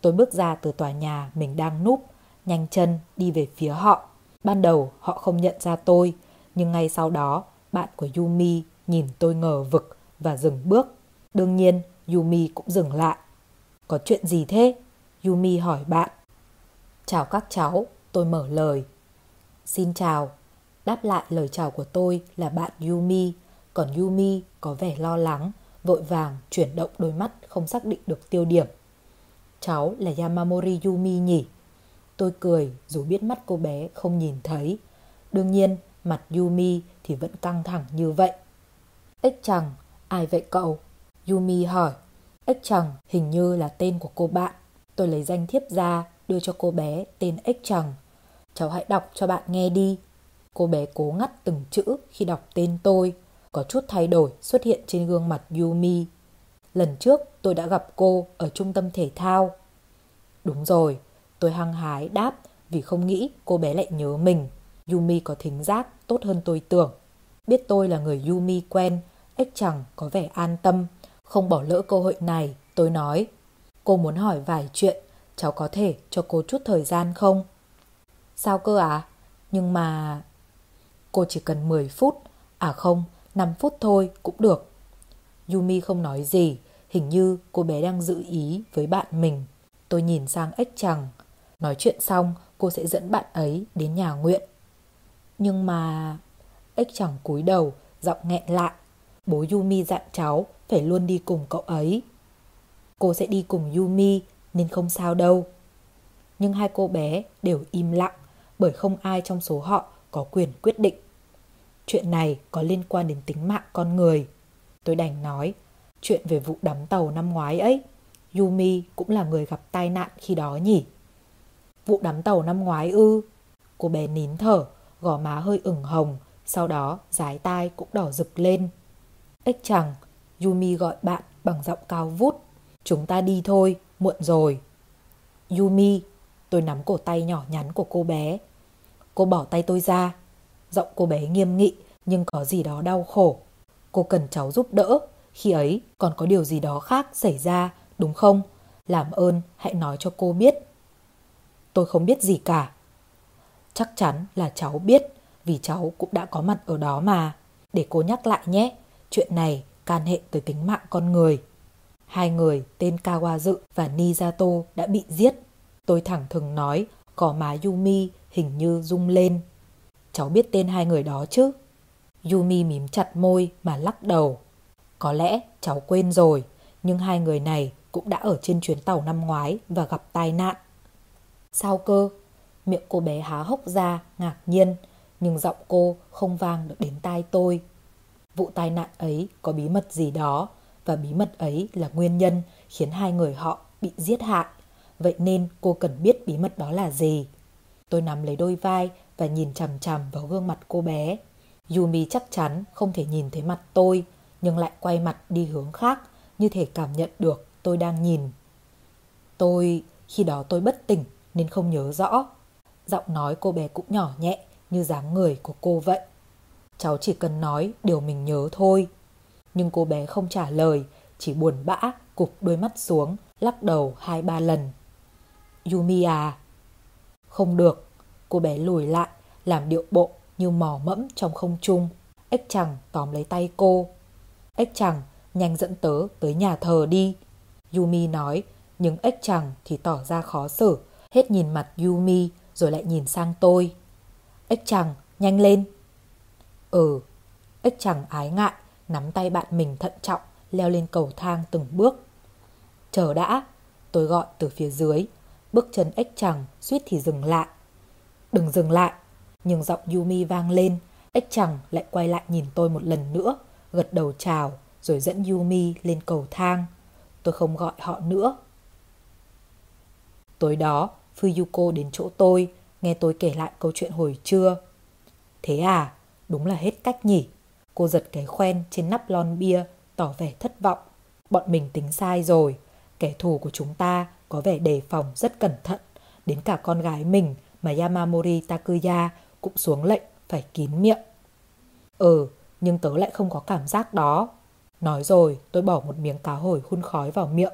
Tôi bước ra từ tòa nhà mình đang núp, nhanh chân đi về phía họ. Ban đầu họ không nhận ra tôi, nhưng ngay sau đó bạn của Yumi nhìn tôi ngờ vực và dừng bước. Đương nhiên, Yumi cũng dừng lại. Có chuyện gì thế? Yumi hỏi bạn. Chào các cháu, tôi mở lời. Xin chào, Đáp lại lời chào của tôi là bạn Yumi, còn Yumi có vẻ lo lắng, vội vàng chuyển động đôi mắt không xác định được tiêu điểm. Cháu là Yamamori Yumi nhỉ? Tôi cười dù biết mắt cô bé không nhìn thấy. Đương nhiên, mặt Yumi thì vẫn căng thẳng như vậy. Ếch chẳng, ai vậy cậu? Yumi hỏi. Ếch chẳng hình như là tên của cô bạn. Tôi lấy danh thiếp ra, đưa cho cô bé tên Ếch chẳng. Cháu hãy đọc cho bạn nghe đi. Cô bé cố ngắt từng chữ khi đọc tên tôi. Có chút thay đổi xuất hiện trên gương mặt Yumi. Lần trước tôi đã gặp cô ở trung tâm thể thao. Đúng rồi, tôi hăng hái đáp vì không nghĩ cô bé lại nhớ mình. Yumi có thính giác tốt hơn tôi tưởng. Biết tôi là người Yumi quen, ếch chẳng có vẻ an tâm. Không bỏ lỡ cơ hội này, tôi nói. Cô muốn hỏi vài chuyện, cháu có thể cho cô chút thời gian không? Sao cơ à? Nhưng mà... Cô chỉ cần 10 phút, à không, 5 phút thôi cũng được. Yumi không nói gì, hình như cô bé đang giữ ý với bạn mình. Tôi nhìn sang ếch chẳng. Nói chuyện xong, cô sẽ dẫn bạn ấy đến nhà nguyện. Nhưng mà... Ếch chẳng cúi đầu, giọng nghẹn lại. Bố Yumi dặn cháu phải luôn đi cùng cậu ấy. Cô sẽ đi cùng Yumi nên không sao đâu. Nhưng hai cô bé đều im lặng bởi không ai trong số họ có quyền quyết định. Chuyện này có liên quan đến tính mạng con người. Tôi đành nói, chuyện về vụ đắm tàu năm ngoái ấy, Yumi cũng là người gặp tai nạn khi đó nhỉ. Vụ đắm tàu năm ngoái ư? Cô bé nín thở, gò má hơi ửng hồng, sau đó dái tai cũng đỏ rực lên. Ếch chẳng, Yumi gọi bạn bằng giọng cao vút. Chúng ta đi thôi, muộn rồi. Yumi, tôi nắm cổ tay nhỏ nhắn của cô bé. Cô bỏ tay tôi ra. Giọng cô bé nghiêm nghị nhưng có gì đó đau khổ. Cô cần cháu giúp đỡ. Khi ấy còn có điều gì đó khác xảy ra, đúng không? Làm ơn hãy nói cho cô biết. Tôi không biết gì cả. Chắc chắn là cháu biết vì cháu cũng đã có mặt ở đó mà. Để cô nhắc lại nhé, chuyện này can hệ tới tính mạng con người. Hai người tên Kawazu và Nijato đã bị giết. Tôi thẳng thừng nói, cỏ má Yumi hình như rung lên. Cháu biết tên hai người đó chứ? Yumi mím chặt môi mà lắc đầu. Có lẽ cháu quên rồi, nhưng hai người này cũng đã ở trên chuyến tàu năm ngoái và gặp tai nạn. Sao cơ? Miệng cô bé há hốc ra, ngạc nhiên, nhưng giọng cô không vang được đến tai tôi. Vụ tai nạn ấy có bí mật gì đó, và bí mật ấy là nguyên nhân khiến hai người họ bị giết hại. Vậy nên cô cần biết bí mật đó là gì. Tôi nắm lấy đôi vai và nhìn chằm chằm vào gương mặt cô bé. Yumi chắc chắn không thể nhìn thấy mặt tôi, nhưng lại quay mặt đi hướng khác, như thể cảm nhận được tôi đang nhìn. Tôi, khi đó tôi bất tỉnh nên không nhớ rõ. Giọng nói cô bé cũng nhỏ nhẹ như dáng người của cô vậy. Cháu chỉ cần nói điều mình nhớ thôi. Nhưng cô bé không trả lời, chỉ buồn bã, cụp đôi mắt xuống, lắc đầu hai ba lần. Yumi à? Không được, cô bé lùi lại, làm điệu bộ như mò mẫm trong không trung. Ếch chẳng tóm lấy tay cô. Ếch chẳng, nhanh dẫn tớ tới nhà thờ đi. Yumi nói, nhưng ếch chẳng thì tỏ ra khó xử, hết nhìn mặt Yumi rồi lại nhìn sang tôi. Ếch chẳng, nhanh lên. Ừ, ếch chẳng ái ngại, nắm tay bạn mình thận trọng, leo lên cầu thang từng bước. Chờ đã, tôi gọi từ phía dưới, bước chân ếch chẳng suýt thì dừng lại. Đừng dừng lại, nhưng giọng Yumi vang lên, ếch chẳng lại quay lại nhìn tôi một lần nữa, gật đầu chào, rồi dẫn Yumi lên cầu thang. Tôi không gọi họ nữa. Tối đó, Fuyuko đến chỗ tôi, nghe tôi kể lại câu chuyện hồi trưa. Thế à, đúng là hết cách nhỉ. Cô giật cái khoen trên nắp lon bia, tỏ vẻ thất vọng. Bọn mình tính sai rồi. Kẻ thù của chúng ta có vẻ đề phòng rất cẩn thận. Đến cả con gái mình mà Yamamori Takuya cũng xuống lệnh phải kín miệng. Ừ, nhưng tớ lại không có cảm giác đó. Nói rồi, tôi bỏ một miếng cá hồi hun khói vào miệng.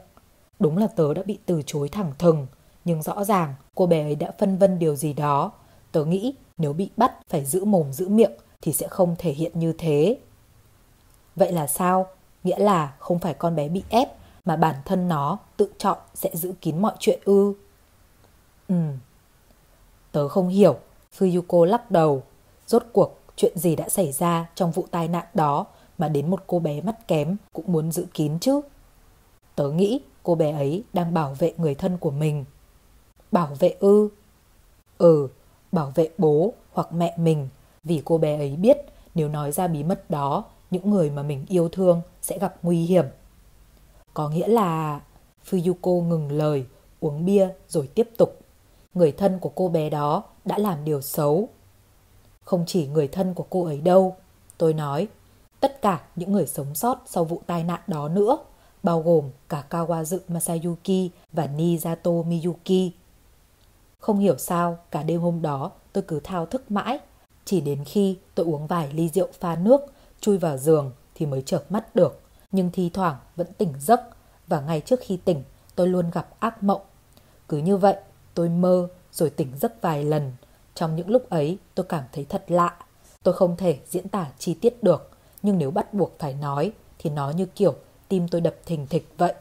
Đúng là tớ đã bị từ chối thẳng thừng, nhưng rõ ràng cô bé ấy đã phân vân điều gì đó. Tớ nghĩ nếu bị bắt phải giữ mồm giữ miệng thì sẽ không thể hiện như thế. Vậy là sao? Nghĩa là không phải con bé bị ép mà bản thân nó tự chọn sẽ giữ kín mọi chuyện ư. Ừ. Tớ không hiểu. Fuyuko lắc đầu. Rốt cuộc chuyện gì đã xảy ra trong vụ tai nạn đó mà đến một cô bé mắt kém cũng muốn giữ kín chứ. Tớ nghĩ cô bé ấy đang bảo vệ người thân của mình. Bảo vệ ư? Ừ, bảo vệ bố hoặc mẹ mình vì cô bé ấy biết nếu nói ra bí mật đó, những người mà mình yêu thương sẽ gặp nguy hiểm. Có nghĩa là... Fuyuko ngừng lời, uống bia rồi tiếp tục. Người thân của cô bé đó đã làm điều xấu. Không chỉ người thân của cô ấy đâu, tôi nói, tất cả những người sống sót sau vụ tai nạn đó nữa, bao gồm cả Kawazu Masayuki và Nijato Miyuki. Không hiểu sao, cả đêm hôm đó tôi cứ thao thức mãi. Chỉ đến khi tôi uống vài ly rượu pha nước, chui vào giường thì mới chợp mắt được. Nhưng thi thoảng vẫn tỉnh giấc và ngay trước khi tỉnh tôi luôn gặp ác mộng. Cứ như vậy, tôi mơ rồi tỉnh giấc vài lần. Trong những lúc ấy tôi cảm thấy thật lạ. Tôi không thể diễn tả chi tiết được, nhưng nếu bắt buộc phải nói thì nó như kiểu tim tôi đập thình thịch vậy.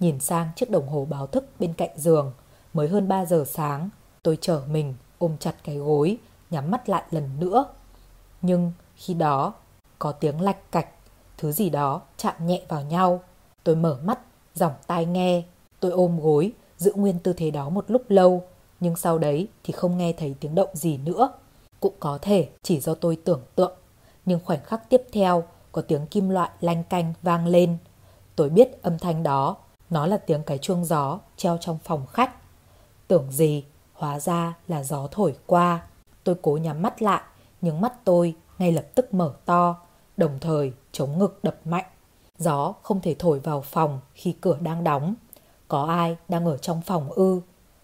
Nhìn sang chiếc đồng hồ báo thức bên cạnh giường, mới hơn 3 giờ sáng, tôi chở mình ôm chặt cái gối, nhắm mắt lại lần nữa. Nhưng khi đó có tiếng lạch cạch, thứ gì đó chạm nhẹ vào nhau. Tôi mở mắt, dòng tai nghe, tôi ôm gối, giữ nguyên tư thế đó một lúc lâu, nhưng sau đấy thì không nghe thấy tiếng động gì nữa. Cũng có thể chỉ do tôi tưởng tượng, nhưng khoảnh khắc tiếp theo có tiếng kim loại lanh canh vang lên. Tôi biết âm thanh đó, nó là tiếng cái chuông gió treo trong phòng khách. Tưởng gì, hóa ra là gió thổi qua. Tôi cố nhắm mắt lại, nhưng mắt tôi ngay lập tức mở to, đồng thời chống ngực đập mạnh. Gió không thể thổi vào phòng khi cửa đang đóng. Có ai đang ở trong phòng ư?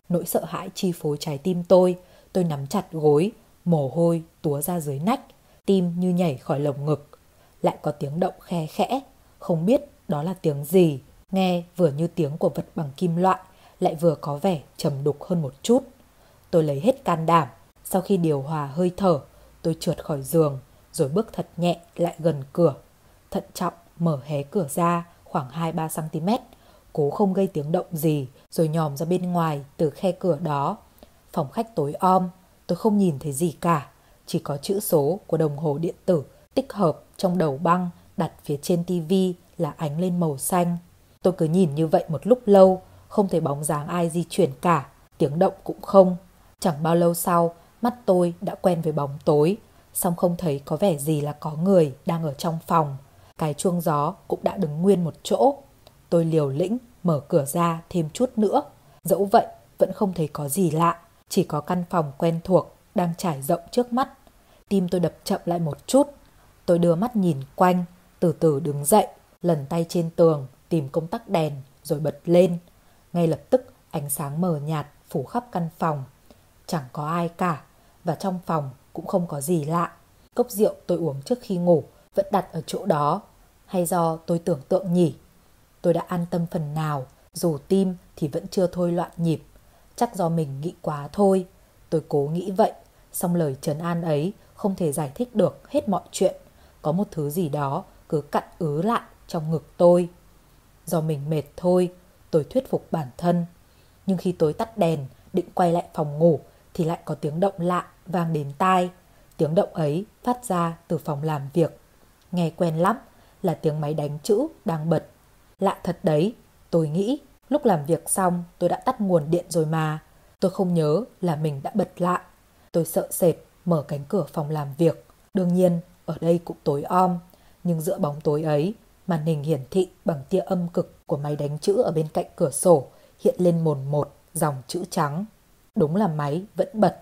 Nỗi sợ hãi chi phối trái tim tôi, tôi nắm chặt gối, mồ hôi túa ra dưới nách, tim như nhảy khỏi lồng ngực. Lại có tiếng động khe khẽ, không biết đó là tiếng gì, nghe vừa như tiếng của vật bằng kim loại, lại vừa có vẻ trầm đục hơn một chút. Tôi lấy hết can đảm, sau khi điều hòa hơi thở, tôi trượt khỏi giường, rồi bước thật nhẹ lại gần cửa. Thận trọng mở hé cửa ra khoảng 2-3 cm, cố không gây tiếng động gì, rồi nhòm ra bên ngoài từ khe cửa đó. Phòng khách tối om, tôi không nhìn thấy gì cả, chỉ có chữ số của đồng hồ điện tử tích hợp trong đầu băng đặt phía trên tivi là ánh lên màu xanh. Tôi cứ nhìn như vậy một lúc lâu, không thấy bóng dáng ai di chuyển cả, tiếng động cũng không. Chẳng bao lâu sau, mắt tôi đã quen với bóng tối, song không thấy có vẻ gì là có người đang ở trong phòng. Cái chuông gió cũng đã đứng nguyên một chỗ. Tôi liều lĩnh mở cửa ra thêm chút nữa. Dẫu vậy vẫn không thấy có gì lạ, chỉ có căn phòng quen thuộc đang trải rộng trước mắt. Tim tôi đập chậm lại một chút. Tôi đưa mắt nhìn quanh, từ từ đứng dậy, lần tay trên tường tìm công tắc đèn rồi bật lên. Ngay lập tức ánh sáng mờ nhạt phủ khắp căn phòng. Chẳng có ai cả và trong phòng cũng không có gì lạ. Cốc rượu tôi uống trước khi ngủ vẫn đặt ở chỗ đó. Hay do tôi tưởng tượng nhỉ? Tôi đã an tâm phần nào, dù tim thì vẫn chưa thôi loạn nhịp. Chắc do mình nghĩ quá thôi. Tôi cố nghĩ vậy, song lời trấn an ấy không thể giải thích được hết mọi chuyện. Có một thứ gì đó cứ cặn ứ lại trong ngực tôi. Do mình mệt thôi, tôi thuyết phục bản thân. Nhưng khi tôi tắt đèn, định quay lại phòng ngủ thì lại có tiếng động lạ vang đến tai. Tiếng động ấy phát ra từ phòng làm việc. Nghe quen lắm là tiếng máy đánh chữ đang bật. Lạ thật đấy, tôi nghĩ lúc làm việc xong tôi đã tắt nguồn điện rồi mà. Tôi không nhớ là mình đã bật lại. Tôi sợ sệt mở cánh cửa phòng làm việc. Đương nhiên ở đây cũng tối om, nhưng giữa bóng tối ấy, màn hình hiển thị bằng tia âm cực của máy đánh chữ ở bên cạnh cửa sổ hiện lên mồn một dòng chữ trắng. Đúng là máy vẫn bật,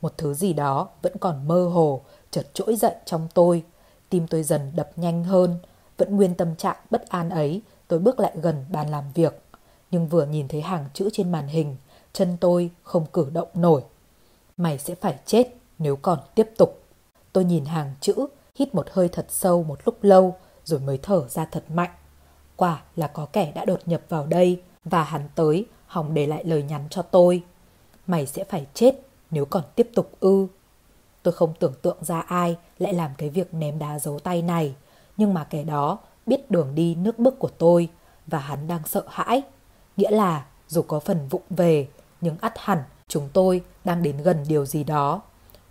một thứ gì đó vẫn còn mơ hồ, chợt trỗi dậy trong tôi. Tim tôi dần đập nhanh hơn, vẫn nguyên tâm trạng bất an ấy, tôi bước lại gần bàn làm việc. Nhưng vừa nhìn thấy hàng chữ trên màn hình, chân tôi không cử động nổi. Mày sẽ phải chết nếu còn tiếp tục. Tôi nhìn hàng chữ, hít một hơi thật sâu một lúc lâu, rồi mới thở ra thật mạnh. Quả là có kẻ đã đột nhập vào đây và hắn tới hòng để lại lời nhắn cho tôi. Mày sẽ phải chết nếu còn tiếp tục ư. Tôi không tưởng tượng ra ai lại làm cái việc ném đá giấu tay này, nhưng mà kẻ đó biết đường đi nước bước của tôi và hắn đang sợ hãi. Nghĩa là dù có phần vụng về, nhưng ắt hẳn chúng tôi đang đến gần điều gì đó.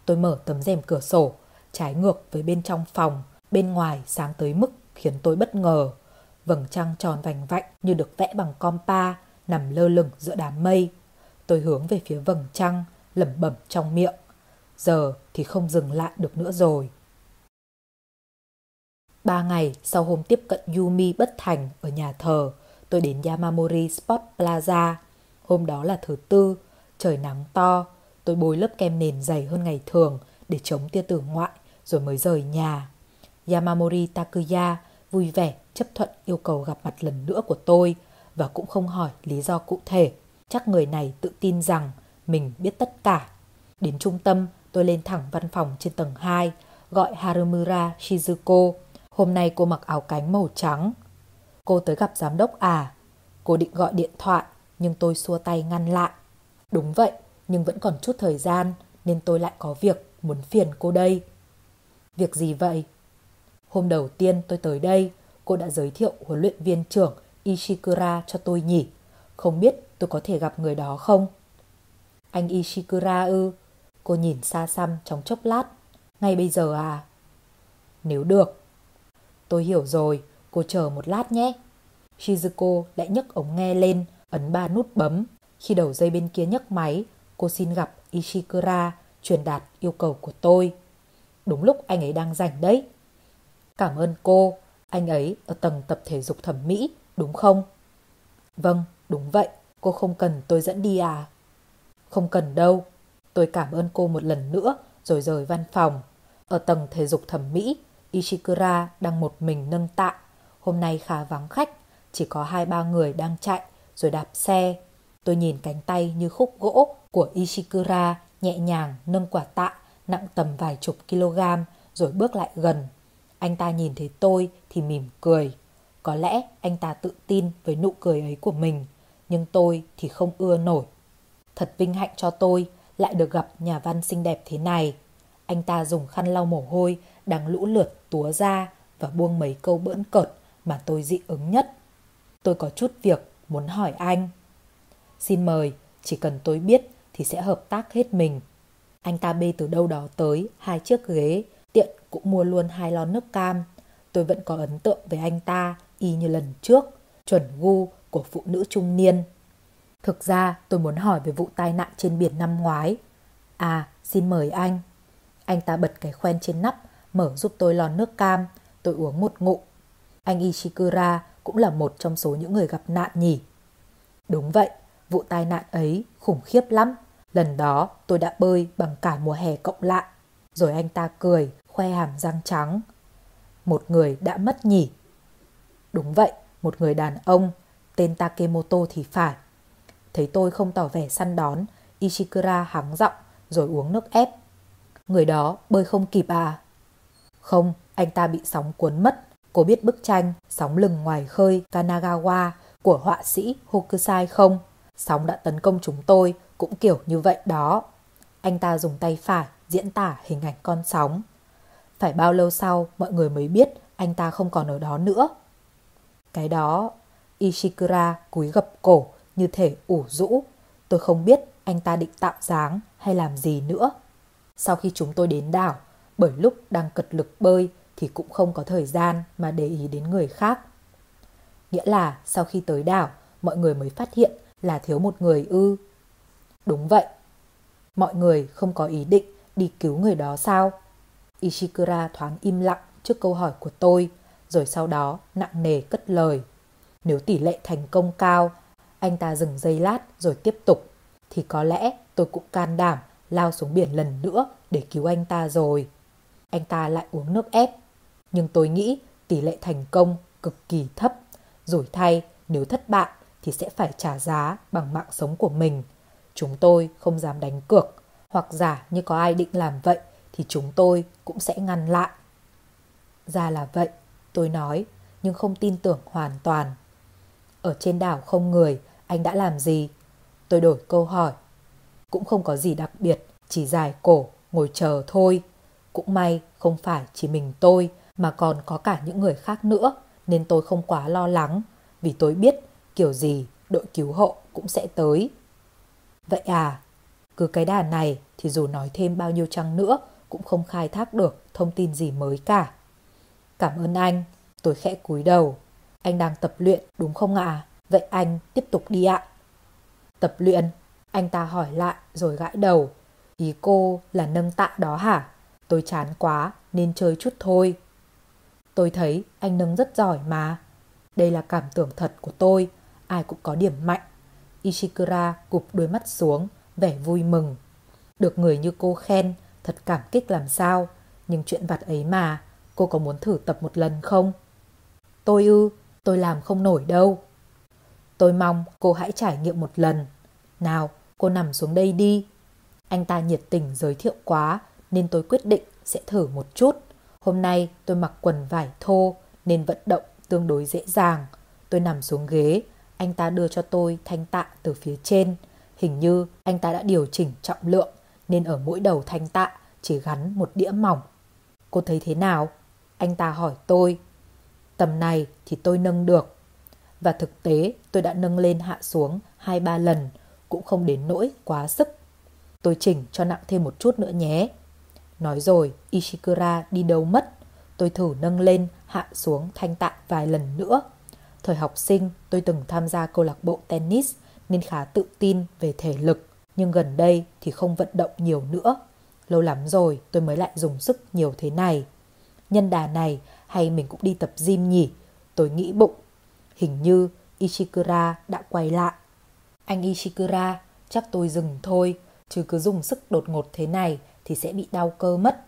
Tôi mở tấm rèm cửa sổ, trái ngược với bên trong phòng, bên ngoài sáng tới mức khiến tôi bất ngờ. Vầng trăng tròn vành vạnh như được vẽ bằng compa, nằm lơ lửng giữa đám mây. Tôi hướng về phía vầng trăng, lẩm bẩm trong miệng. Giờ thì không dừng lại được nữa rồi. Ba ngày sau hôm tiếp cận Yumi bất thành ở nhà thờ, tôi đến Yamamori Sport Plaza. Hôm đó là thứ tư, trời nắng to. Tôi bôi lớp kem nền dày hơn ngày thường để chống tia tử ngoại rồi mới rời nhà. Yamamori Takuya vui vẻ chấp thuận yêu cầu gặp mặt lần nữa của tôi và cũng không hỏi lý do cụ thể. Chắc người này tự tin rằng mình biết tất cả. Đến trung tâm, tôi lên thẳng văn phòng trên tầng 2, gọi Harumura Shizuko. Hôm nay cô mặc áo cánh màu trắng. Cô tới gặp giám đốc à? Cô định gọi điện thoại, nhưng tôi xua tay ngăn lại. Đúng vậy, nhưng vẫn còn chút thời gian, nên tôi lại có việc muốn phiền cô đây. Việc gì vậy? Hôm đầu tiên tôi tới đây, cô đã giới thiệu huấn luyện viên trưởng Ishikura cho tôi nhỉ. Không biết tôi có thể gặp người đó không? Anh Ishikura ư? Cô nhìn xa xăm trong chốc lát. Ngay bây giờ à? Nếu được. Tôi hiểu rồi, cô chờ một lát nhé. Shizuko lại nhấc ống nghe lên, ấn ba nút bấm. Khi đầu dây bên kia nhấc máy, cô xin gặp Ishikura, truyền đạt yêu cầu của tôi. Đúng lúc anh ấy đang rảnh đấy. Cảm ơn cô, anh ấy ở tầng tập thể dục thẩm mỹ, đúng không? Vâng, đúng vậy, cô không cần tôi dẫn đi à? Không cần đâu, tôi cảm ơn cô một lần nữa rồi rời văn phòng. Ở tầng thể dục thẩm mỹ, Ishikura đang một mình nâng tạ. Hôm nay khá vắng khách, chỉ có hai ba người đang chạy rồi đạp xe. Tôi nhìn cánh tay như khúc gỗ của Ishikura nhẹ nhàng nâng quả tạ nặng tầm vài chục kg rồi bước lại gần. Anh ta nhìn thấy tôi thì mỉm cười. Có lẽ anh ta tự tin với nụ cười ấy của mình, nhưng tôi thì không ưa nổi. Thật vinh hạnh cho tôi lại được gặp nhà văn xinh đẹp thế này. Anh ta dùng khăn lau mồ hôi đang lũ lượt túa ra và buông mấy câu bỡn cợt mà tôi dị ứng nhất. Tôi có chút việc muốn hỏi anh. Xin mời, chỉ cần tôi biết thì sẽ hợp tác hết mình. Anh ta bê từ đâu đó tới hai chiếc ghế, tiện cũng mua luôn hai lon nước cam. Tôi vẫn có ấn tượng về anh ta y như lần trước, chuẩn gu của phụ nữ trung niên. Thực ra tôi muốn hỏi về vụ tai nạn trên biển năm ngoái. À, xin mời anh. Anh ta bật cái khoen trên nắp, mở giúp tôi lon nước cam. Tôi uống một ngụm. Anh Ishikura cũng là một trong số những người gặp nạn nhỉ. Đúng vậy, vụ tai nạn ấy khủng khiếp lắm. Lần đó tôi đã bơi bằng cả mùa hè cộng lại. Rồi anh ta cười, khoe hàm răng trắng. Một người đã mất nhỉ? Đúng vậy, một người đàn ông, tên Takemoto thì phải. Thấy tôi không tỏ vẻ săn đón, Ishikura hắng giọng rồi uống nước ép. Người đó bơi không kịp à? Không, anh ta bị sóng cuốn mất. Cô biết bức tranh Sóng lừng ngoài khơi Kanagawa của họa sĩ Hokusai không? Sóng đã tấn công chúng tôi cũng kiểu như vậy đó. Anh ta dùng tay phải diễn tả hình ảnh con sóng. Phải bao lâu sau mọi người mới biết anh ta không còn ở đó nữa. Cái đó, Ishikura cúi gập cổ như thể ủ rũ. Tôi không biết anh ta định tạo dáng hay làm gì nữa. Sau khi chúng tôi đến đảo, bởi lúc đang cật lực bơi thì cũng không có thời gian mà để ý đến người khác. Nghĩa là sau khi tới đảo, mọi người mới phát hiện là thiếu một người ư. Đúng vậy. Mọi người không có ý định đi cứu người đó sao? Ishikura thoáng im lặng trước câu hỏi của tôi, rồi sau đó nặng nề cất lời. Nếu tỷ lệ thành công cao, anh ta dừng giây lát rồi tiếp tục, thì có lẽ tôi cũng can đảm lao xuống biển lần nữa để cứu anh ta rồi. Anh ta lại uống nước ép. Nhưng tôi nghĩ tỷ lệ thành công cực kỳ thấp. Rủi thay, nếu thất bại thì sẽ phải trả giá bằng mạng sống của mình. Chúng tôi không dám đánh cược, hoặc giả như có ai định làm vậy thì chúng tôi cũng sẽ ngăn lại. Ra là vậy, tôi nói, nhưng không tin tưởng hoàn toàn. Ở trên đảo không người, anh đã làm gì? Tôi đổi câu hỏi. Cũng không có gì đặc biệt, chỉ dài cổ, ngồi chờ thôi. Cũng may không phải chỉ mình tôi mà còn có cả những người khác nữa nên tôi không quá lo lắng vì tôi biết kiểu gì đội cứu hộ cũng sẽ tới. Vậy à, cứ cái đà này thì dù nói thêm bao nhiêu chăng nữa cũng không khai thác được thông tin gì mới cả. Cảm ơn anh, tôi khẽ cúi đầu. Anh đang tập luyện đúng không ạ? Vậy anh tiếp tục đi ạ. Tập luyện, anh ta hỏi lại rồi gãi đầu. Ý cô là nâng tạ đó hả? Tôi chán quá nên chơi chút thôi. Tôi thấy anh nâng rất giỏi mà. Đây là cảm tưởng thật của tôi, ai cũng có điểm mạnh. Ishikura cụp đôi mắt xuống, vẻ vui mừng. Được người như cô khen, thật cảm kích làm sao. Nhưng chuyện vặt ấy mà, cô có muốn thử tập một lần không? Tôi ư, tôi làm không nổi đâu. Tôi mong cô hãy trải nghiệm một lần. Nào, cô nằm xuống đây đi. Anh ta nhiệt tình giới thiệu quá nên tôi quyết định sẽ thử một chút. Hôm nay tôi mặc quần vải thô nên vận động tương đối dễ dàng. Tôi nằm xuống ghế, anh ta đưa cho tôi thanh tạ từ phía trên. Hình như anh ta đã điều chỉnh trọng lượng nên ở mỗi đầu thanh tạ chỉ gắn một đĩa mỏng. Cô thấy thế nào? Anh ta hỏi tôi. Tầm này thì tôi nâng được. Và thực tế tôi đã nâng lên hạ xuống 2-3 lần, cũng không đến nỗi quá sức. Tôi chỉnh cho nặng thêm một chút nữa nhé. Nói rồi, Ishikura đi đâu mất. Tôi thử nâng lên, hạ xuống thanh tạ vài lần nữa. Thời học sinh, tôi từng tham gia câu lạc bộ tennis nên khá tự tin về thể lực. Nhưng gần đây thì không vận động nhiều nữa. Lâu lắm rồi tôi mới lại dùng sức nhiều thế này. Nhân đà này hay mình cũng đi tập gym nhỉ? Tôi nghĩ bụng. Hình như Ishikura đã quay lại. Anh Ishikura, chắc tôi dừng thôi, chứ cứ dùng sức đột ngột thế này thì sẽ bị đau cơ mất.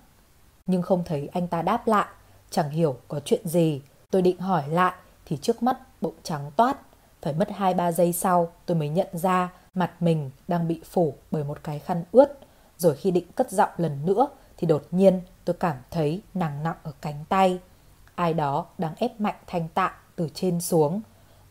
Nhưng không thấy anh ta đáp lại, chẳng hiểu có chuyện gì. Tôi định hỏi lại thì trước mắt bụng trắng toát. Phải mất 2-3 giây sau tôi mới nhận ra mặt mình đang bị phủ bởi một cái khăn ướt. Rồi khi định cất giọng lần nữa thì đột nhiên tôi cảm thấy nặng nặng ở cánh tay. Ai đó đang ép mạnh thanh tạ từ trên xuống.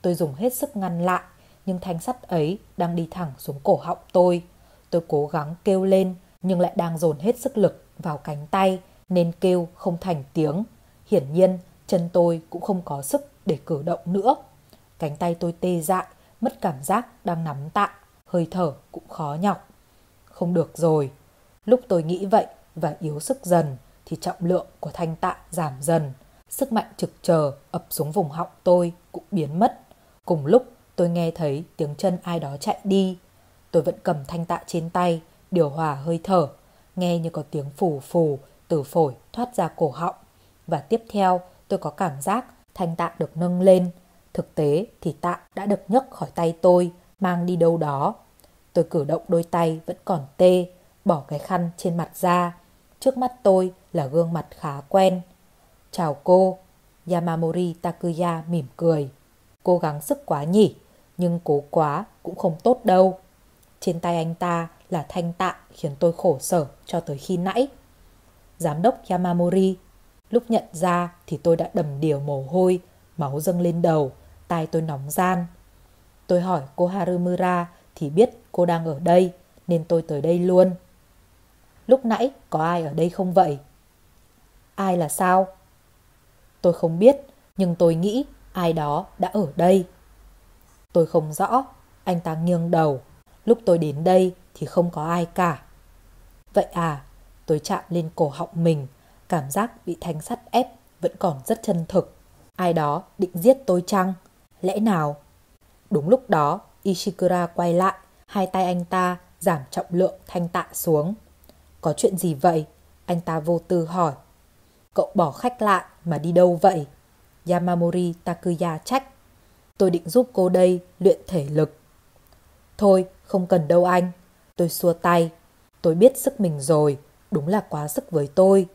Tôi dùng hết sức ngăn lại nhưng thanh sắt ấy đang đi thẳng xuống cổ họng tôi. Tôi cố gắng kêu lên nhưng lại đang dồn hết sức lực vào cánh tay nên kêu không thành tiếng. Hiển nhiên chân tôi cũng không có sức để cử động nữa. Cánh tay tôi tê dại, mất cảm giác đang nắm tạ, hơi thở cũng khó nhọc. Không được rồi. Lúc tôi nghĩ vậy và yếu sức dần thì trọng lượng của thanh tạ giảm dần. Sức mạnh trực chờ ập xuống vùng họng tôi cũng biến mất. Cùng lúc tôi nghe thấy tiếng chân ai đó chạy đi. Tôi vẫn cầm thanh tạ trên tay, điều hòa hơi thở, nghe như có tiếng phù phù từ phổi thoát ra cổ họng. Và tiếp theo tôi có cảm giác thanh tạ được nâng lên. Thực tế thì tạ đã được nhấc khỏi tay tôi, mang đi đâu đó. Tôi cử động đôi tay vẫn còn tê, bỏ cái khăn trên mặt ra. Trước mắt tôi là gương mặt khá quen. Chào cô, Yamamori Takuya mỉm cười. Cố gắng sức quá nhỉ, nhưng cố quá cũng không tốt đâu. Trên tay anh ta là thanh tạ khiến tôi khổ sở cho tới khi nãy. Giám đốc Yamamori, lúc nhận ra thì tôi đã đầm đìa mồ hôi, máu dâng lên đầu, tai tôi nóng gian. Tôi hỏi cô Harumura thì biết cô đang ở đây nên tôi tới đây luôn. Lúc nãy có ai ở đây không vậy? Ai là sao? Tôi không biết, nhưng tôi nghĩ ai đó đã ở đây. Tôi không rõ, anh ta nghiêng đầu. Lúc tôi đến đây thì không có ai cả. Vậy à, tôi chạm lên cổ họng mình, cảm giác bị thanh sắt ép vẫn còn rất chân thực. Ai đó định giết tôi chăng? Lẽ nào? Đúng lúc đó, Ishikura quay lại, hai tay anh ta giảm trọng lượng thanh tạ xuống. Có chuyện gì vậy? Anh ta vô tư hỏi. Cậu bỏ khách lại mà đi đâu vậy? Yamamori Takuya trách. Tôi định giúp cô đây luyện thể lực. Thôi, không cần đâu anh. Tôi xua tay. Tôi biết sức mình rồi, đúng là quá sức với tôi.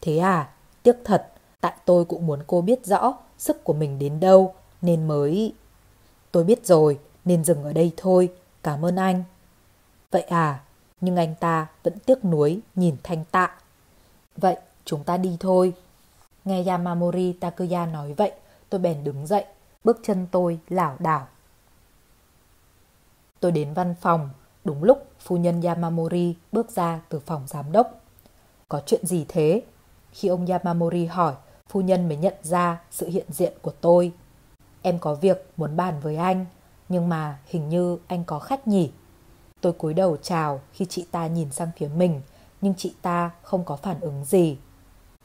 Thế à, tiếc thật, tại tôi cũng muốn cô biết rõ sức của mình đến đâu, nên mới... Tôi biết rồi, nên dừng ở đây thôi, cảm ơn anh. Vậy à, nhưng anh ta vẫn tiếc nuối nhìn thanh tạ. Vậy, chúng ta đi thôi. Nghe Yamamori Takuya nói vậy, tôi bèn đứng dậy, bước chân tôi lảo đảo. Tôi đến văn phòng, đúng lúc phu nhân Yamamori bước ra từ phòng giám đốc. Có chuyện gì thế? Khi ông Yamamori hỏi, phu nhân mới nhận ra sự hiện diện của tôi. Em có việc muốn bàn với anh, nhưng mà hình như anh có khách nhỉ. Tôi cúi đầu chào khi chị ta nhìn sang phía mình nhưng chị ta không có phản ứng gì.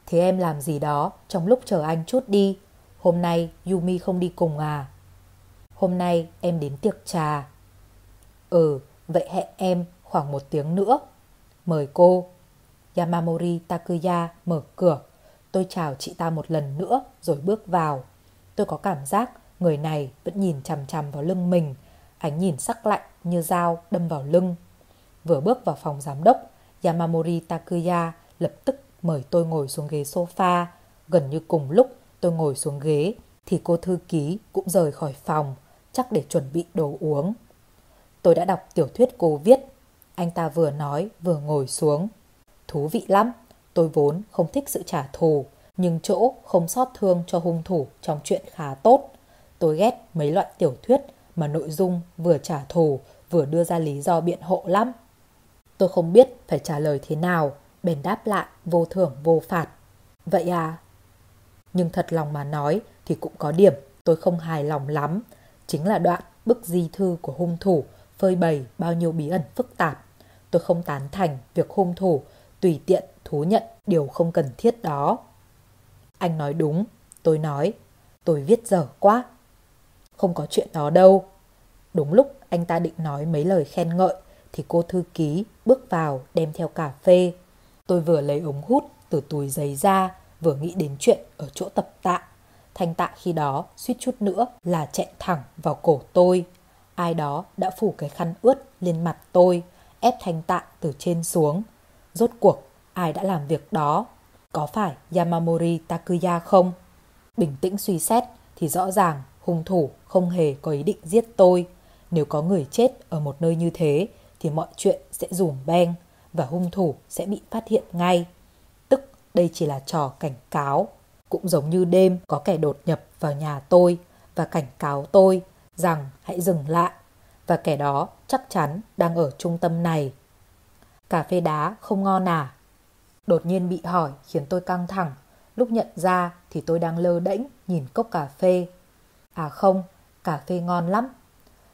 Thế em làm gì đó trong lúc chờ anh chút đi. Hôm nay Yumi không đi cùng à? Hôm nay em đến tiệc trà. Ừ, vậy hẹn em khoảng một tiếng nữa. Mời cô. Yamamori Takuya mở cửa. Tôi chào chị ta một lần nữa rồi bước vào. Tôi có cảm giác người này vẫn nhìn chằm chằm vào lưng mình. Ánh nhìn sắc lạnh như dao đâm vào lưng. Vừa bước vào phòng giám đốc, Yamamori Takuya lập tức mời tôi ngồi xuống ghế sofa. Gần như cùng lúc tôi ngồi xuống ghế thì cô thư ký cũng rời khỏi phòng, chắc để chuẩn bị đồ uống. Tôi đã đọc tiểu thuyết cô viết. Anh ta vừa nói vừa ngồi xuống. Thú vị lắm, tôi vốn không thích sự trả thù, nhưng chỗ không xót thương cho hung thủ trong chuyện khá tốt. Tôi ghét mấy loại tiểu thuyết mà nội dung vừa trả thù vừa đưa ra lý do biện hộ lắm. Tôi không biết phải trả lời thế nào, bèn đáp lại vô thưởng vô phạt. Vậy à? Nhưng thật lòng mà nói thì cũng có điểm tôi không hài lòng lắm. Chính là đoạn bức di thư của hung thủ phơi bày bao nhiêu bí ẩn phức tạp. Tôi không tán thành việc hung thủ tùy tiện thú nhận điều không cần thiết đó. Anh nói đúng, tôi nói, tôi viết dở quá. Không có chuyện đó đâu. Đúng lúc anh ta định nói mấy lời khen ngợi thì cô thư ký bước vào đem theo cà phê. Tôi vừa lấy ống hút từ túi giấy ra, vừa nghĩ đến chuyện ở chỗ tập tạ. Thanh tạ khi đó suýt chút nữa là chạy thẳng vào cổ tôi. Ai đó đã phủ cái khăn ướt lên mặt tôi, ép thanh tạ từ trên xuống. Rốt cuộc, ai đã làm việc đó? Có phải Yamamori Takuya không? Bình tĩnh suy xét thì rõ ràng hung thủ không hề có ý định giết tôi. Nếu có người chết ở một nơi như thế thì mọi chuyện sẽ rủm beng và hung thủ sẽ bị phát hiện ngay. Tức đây chỉ là trò cảnh cáo. Cũng giống như đêm có kẻ đột nhập vào nhà tôi và cảnh cáo tôi rằng hãy dừng lại. Và kẻ đó chắc chắn đang ở trung tâm này. Cà phê đá không ngon à? Đột nhiên bị hỏi khiến tôi căng thẳng. Lúc nhận ra thì tôi đang lơ đễnh nhìn cốc cà phê. À không, cà phê ngon lắm.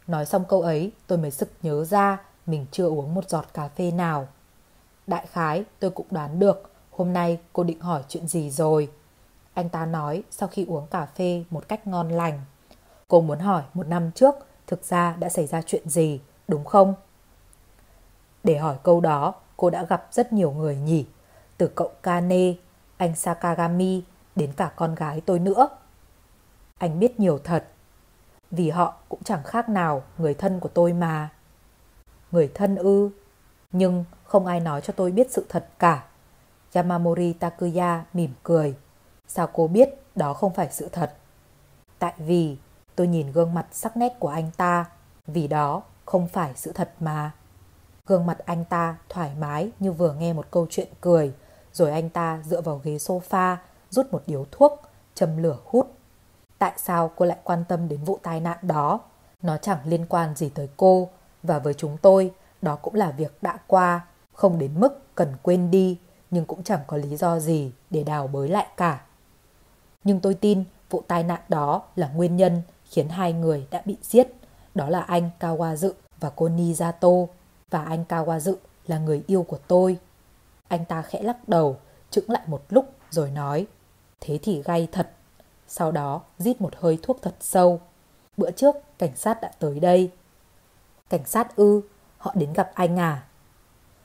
Nói xong câu ấy tôi mới sực nhớ ra mình chưa uống một giọt cà phê nào. Đại khái tôi cũng đoán được hôm nay cô định hỏi chuyện gì rồi. Anh ta nói sau khi uống cà phê một cách ngon lành. Cô muốn hỏi một năm trước thực ra đã xảy ra chuyện gì, đúng không? Để hỏi câu đó, cô đã gặp rất nhiều người nhỉ. Từ cậu Kane, anh Sakagami đến cả con gái tôi nữa. Anh biết nhiều thật. Vì họ cũng chẳng khác nào người thân của tôi mà. Người thân ư? Nhưng không ai nói cho tôi biết sự thật cả. Yamamori Takuya mỉm cười. Sao cô biết đó không phải sự thật? Tại vì tôi nhìn gương mặt sắc nét của anh ta, vì đó không phải sự thật mà. Gương mặt anh ta thoải mái như vừa nghe một câu chuyện cười, rồi anh ta dựa vào ghế sofa, rút một điếu thuốc, châm lửa hút. Tại sao cô lại quan tâm đến vụ tai nạn đó? Nó chẳng liên quan gì tới cô, và với chúng tôi, đó cũng là việc đã qua, không đến mức cần quên đi, nhưng cũng chẳng có lý do gì để đào bới lại cả. Nhưng tôi tin vụ tai nạn đó là nguyên nhân khiến hai người đã bị giết. Đó là anh Kawazu và cô Nizato. Và anh Kawazu là người yêu của tôi. Anh ta khẽ lắc đầu, chững lại một lúc rồi nói. Thế thì gay thật. Sau đó rít một hơi thuốc thật sâu. Bữa trước cảnh sát đã tới đây. Cảnh sát ư, họ đến gặp anh à?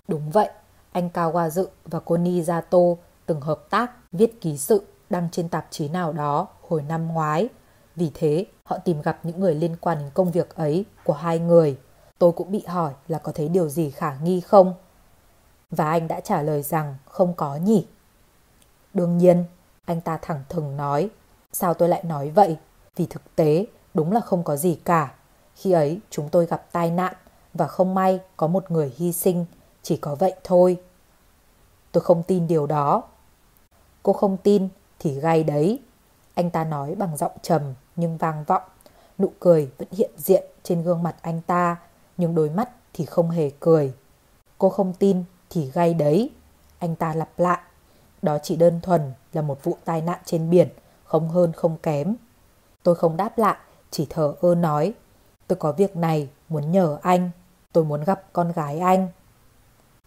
Đúng vậy, anh Kawazu và cô Nizato từng hợp tác viết ký sự đăng trên tạp chí nào đó hồi năm ngoái. Vì thế, họ tìm gặp những người liên quan đến công việc ấy của hai người. Tôi cũng bị hỏi là có thấy điều gì khả nghi không? Và anh đã trả lời rằng không có nhỉ. Đương nhiên, anh ta thẳng thừng nói. Sao tôi lại nói vậy? Vì thực tế, đúng là không có gì cả. Khi ấy, chúng tôi gặp tai nạn và không may có một người hy sinh. Chỉ có vậy thôi. Tôi không tin điều đó. Cô không tin thì gay đấy. Anh ta nói bằng giọng trầm nhưng vang vọng. Nụ cười vẫn hiện diện trên gương mặt anh ta, nhưng đôi mắt thì không hề cười. Cô không tin thì gay đấy. Anh ta lặp lại. Đó chỉ đơn thuần là một vụ tai nạn trên biển, không hơn không kém. Tôi không đáp lại, chỉ thở ơ nói. Tôi có việc này, muốn nhờ anh. Tôi muốn gặp con gái anh.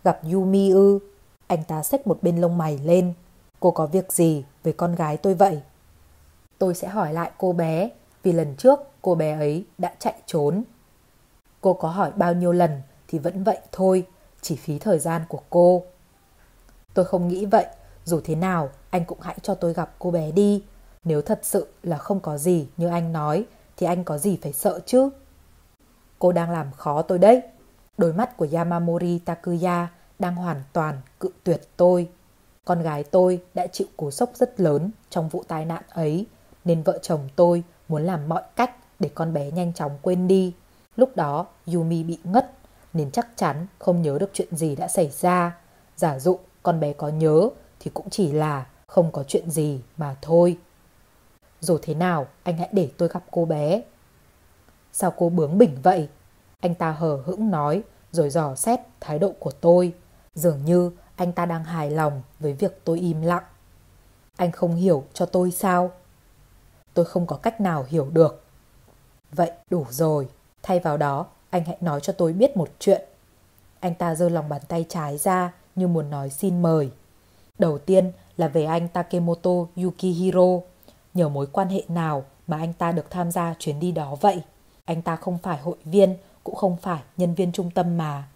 Gặp Yumi ư? Anh ta xách một bên lông mày lên. Cô có việc gì với con gái tôi vậy? Tôi sẽ hỏi lại cô bé vì lần trước cô bé ấy đã chạy trốn. Cô có hỏi bao nhiêu lần thì vẫn vậy thôi, chỉ phí thời gian của cô. Tôi không nghĩ vậy, dù thế nào anh cũng hãy cho tôi gặp cô bé đi. Nếu thật sự là không có gì như anh nói thì anh có gì phải sợ chứ? Cô đang làm khó tôi đấy. Đôi mắt của Yamamori Takuya đang hoàn toàn cự tuyệt tôi. Con gái tôi đã chịu cú sốc rất lớn trong vụ tai nạn ấy, nên vợ chồng tôi muốn làm mọi cách để con bé nhanh chóng quên đi. Lúc đó Yumi bị ngất nên chắc chắn không nhớ được chuyện gì đã xảy ra. Giả dụ con bé có nhớ thì cũng chỉ là không có chuyện gì mà thôi. Dù thế nào, anh hãy để tôi gặp cô bé. Sao cô bướng bỉnh vậy? Anh ta hờ hững nói rồi dò xét thái độ của tôi. Dường như anh ta đang hài lòng với việc tôi im lặng. Anh không hiểu cho tôi sao? Tôi không có cách nào hiểu được. Vậy đủ rồi. Thay vào đó, anh hãy nói cho tôi biết một chuyện. Anh ta giơ lòng bàn tay trái ra như muốn nói xin mời. Đầu tiên là về anh Takemoto Yukihiro. Nhờ mối quan hệ nào mà anh ta được tham gia chuyến đi đó vậy? Anh ta không phải hội viên, cũng không phải nhân viên trung tâm mà.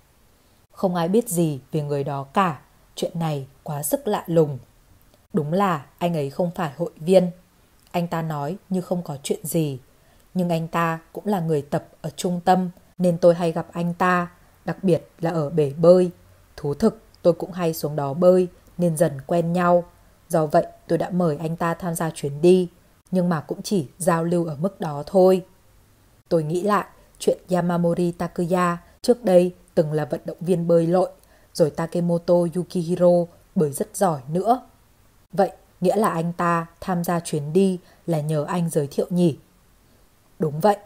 Không ai biết gì về người đó cả. Chuyện này quá sức lạ lùng. Đúng là anh ấy không phải hội viên. Anh ta nói như không có chuyện gì. Nhưng anh ta cũng là người tập ở trung tâm nên tôi hay gặp anh ta, đặc biệt là ở bể bơi. Thú thực tôi cũng hay xuống đó bơi nên dần quen nhau. Do vậy tôi đã mời anh ta tham gia chuyến đi, nhưng mà cũng chỉ giao lưu ở mức đó thôi. Tôi nghĩ lại chuyện Yamamori Takuya trước đây từng là vận động viên bơi lội, rồi Takemoto Yukihiro bơi rất giỏi nữa. Vậy nghĩa là anh ta tham gia chuyến đi là nhờ anh giới thiệu nhỉ? Đúng vậy.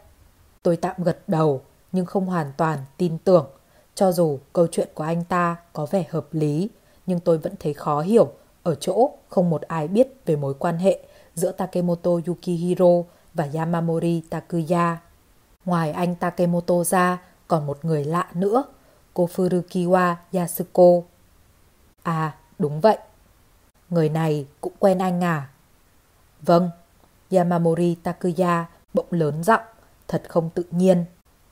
Tôi tạm gật đầu nhưng không hoàn toàn tin tưởng. Cho dù câu chuyện của anh ta có vẻ hợp lý, nhưng tôi vẫn thấy khó hiểu ở chỗ không một ai biết về mối quan hệ giữa Takemoto Yukihiro và Yamamori Takuya. Ngoài anh Takemoto ra, còn một người lạ nữa, cô Furukiwa Yasuko. À, đúng vậy. Người này cũng quen anh à? Vâng, Yamamori Takuya bỗng lớn giọng, thật không tự nhiên.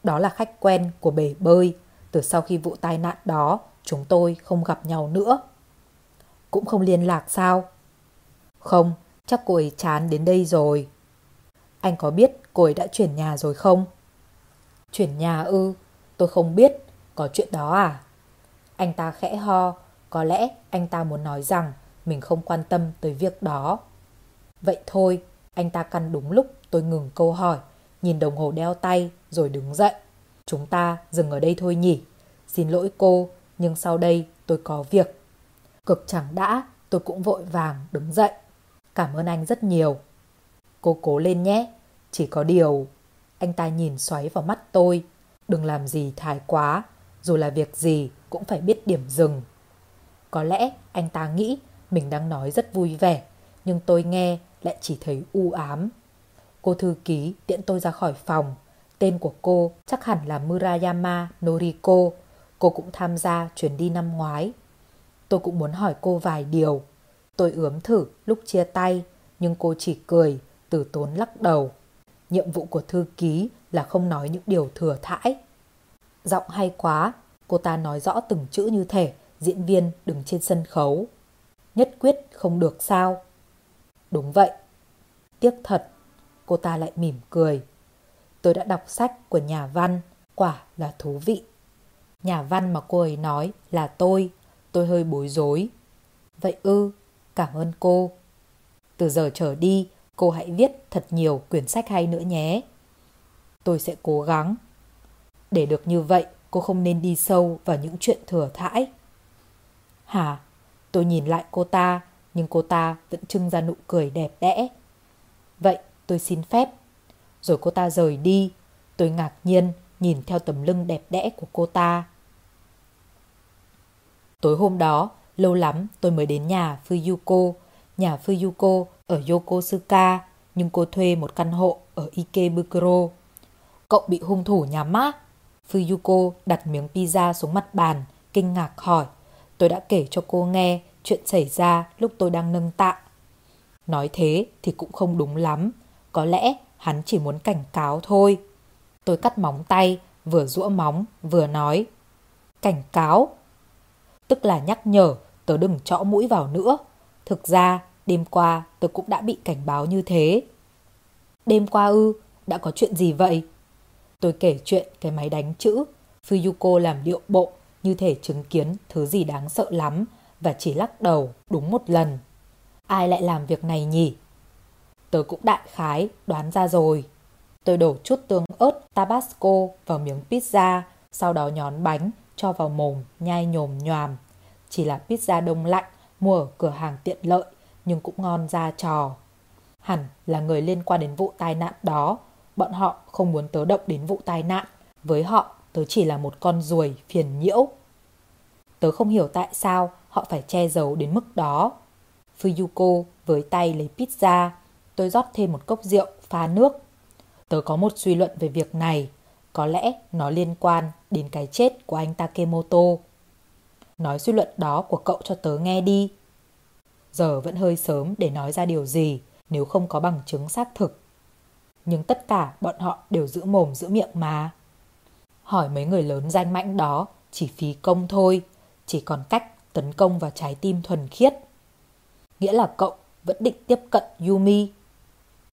Đó là khách quen của bể bơi. Từ sau khi vụ tai nạn đó, chúng tôi không gặp nhau nữa. Cũng không liên lạc sao? Không, chắc cô ấy chán đến đây rồi. Anh có biết cô ấy đã chuyển nhà rồi không? Chuyển nhà ư? Tôi không biết. Có chuyện đó à? Anh ta khẽ ho. Có lẽ anh ta muốn nói rằng mình không quan tâm tới việc đó. Vậy thôi, anh ta căn đúng lúc tôi ngừng câu hỏi, nhìn đồng hồ đeo tay rồi đứng dậy. Chúng ta dừng ở đây thôi nhỉ? Xin lỗi cô, nhưng sau đây tôi có việc. Cực chẳng đã, tôi cũng vội vàng đứng dậy. Cảm ơn anh rất nhiều. Cô cố lên nhé. Chỉ có điều... Anh ta nhìn xoáy vào mắt tôi. Đừng làm gì thái quá. Dù là việc gì cũng phải biết điểm dừng. Có lẽ anh ta nghĩ mình đang nói rất vui vẻ. Nhưng tôi nghe lại chỉ thấy u ám. Cô thư ký tiễn tôi ra khỏi phòng. Tên của cô chắc hẳn là Murayama Noriko. Cô cũng tham gia chuyến đi năm ngoái. Tôi cũng muốn hỏi cô vài điều. Tôi ướm thử lúc chia tay, nhưng cô chỉ cười, từ tốn lắc đầu. Nhiệm vụ của thư ký là không nói những điều thừa thãi. Giọng hay quá, cô ta nói rõ từng chữ như thể diễn viên đứng trên sân khấu. Nhất quyết không được sao? Đúng vậy. Tiếc thật, cô ta lại mỉm cười. Tôi đã đọc sách của nhà văn, quả là thú vị. Nhà văn mà cô ấy nói là tôi, tôi hơi bối rối. Vậy ư, cảm ơn cô. Từ giờ trở đi, cô hãy viết thật nhiều quyển sách hay nữa nhé. Tôi sẽ cố gắng. Để được như vậy, cô không nên đi sâu vào những chuyện thừa thãi. Hả? Tôi nhìn lại cô ta, nhưng cô ta vẫn trưng ra nụ cười đẹp đẽ. Vậy tôi xin phép. Rồi cô ta rời đi. Tôi ngạc nhiên nhìn theo tấm lưng đẹp đẽ của cô ta. Tối hôm đó, lâu lắm tôi mới đến nhà Fuyuko. Nhà Fuyuko ở Yokosuka, nhưng cô thuê một căn hộ ở Ikebukuro. Cậu bị hung thủ nhắm á? Fuyuko đặt miếng pizza xuống mặt bàn, kinh ngạc hỏi. Tôi đã kể cho cô nghe chuyện xảy ra lúc tôi đang nâng tạ. Nói thế thì cũng không đúng lắm. Có lẽ hắn chỉ muốn cảnh cáo thôi. Tôi cắt móng tay, vừa rũa móng, vừa nói. Cảnh cáo? Tức là nhắc nhở tớ đừng chõ mũi vào nữa. Thực ra, đêm qua tôi cũng đã bị cảnh báo như thế. Đêm qua ư, đã có chuyện gì vậy? Tôi kể chuyện cái máy đánh chữ. Fuyuko làm điệu bộ như thể chứng kiến thứ gì đáng sợ lắm và chỉ lắc đầu đúng một lần. Ai lại làm việc này nhỉ? Tớ cũng đại khái đoán ra rồi. Tôi đổ chút tương ớt Tabasco vào miếng pizza, sau đó nhón bánh, cho vào mồm, nhai nhồm nhòm. Chỉ là pizza đông lạnh, mua ở cửa hàng tiện lợi, nhưng cũng ngon ra trò. Hẳn là người liên quan đến vụ tai nạn đó. Bọn họ không muốn tớ động đến vụ tai nạn. Với họ, tớ chỉ là một con ruồi phiền nhiễu. Tớ không hiểu tại sao họ phải che giấu đến mức đó. Fuyuko với tay lấy pizza, tôi rót thêm một cốc rượu pha nước. Tớ có một suy luận về việc này, có lẽ nó liên quan đến cái chết của anh Takemoto. Nói suy luận đó của cậu cho tớ nghe đi. Giờ vẫn hơi sớm để nói ra điều gì nếu không có bằng chứng xác thực. Nhưng tất cả bọn họ đều giữ mồm giữ miệng mà. Hỏi mấy người lớn danh mãnh đó chỉ phí công thôi, chỉ còn cách tấn công vào trái tim thuần khiết. Nghĩa là cậu vẫn định tiếp cận Yumi.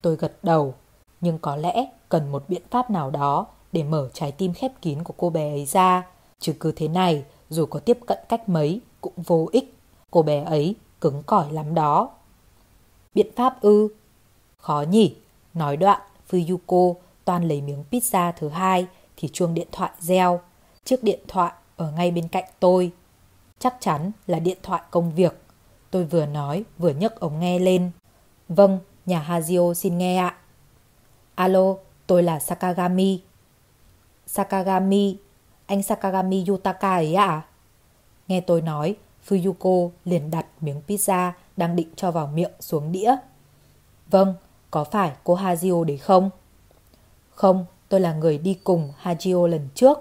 Tôi gật đầu, nhưng có lẽ cần một biện pháp nào đó để mở trái tim khép kín của cô bé ấy ra. Chứ cứ thế này, dù có tiếp cận cách mấy cũng vô ích. Cô bé ấy cứng cỏi lắm đó. Biện pháp ư? Khó nhỉ? Nói đoạn, Fuyuko toàn lấy miếng pizza thứ hai thì chuông điện thoại reo. Chiếc điện thoại ở ngay bên cạnh tôi. Chắc chắn là điện thoại công việc. Tôi vừa nói vừa nhấc ống nghe lên. Vâng, nhà Hazio xin nghe ạ. Alo, tôi là Sakagami. Sakagami, anh Sakagami Yutaka ấy ạ? À? Nghe tôi nói, Fuyuko liền đặt miếng pizza đang định cho vào miệng xuống đĩa. Vâng, có phải cô Hajio đấy không? Không, tôi là người đi cùng Hajio lần trước.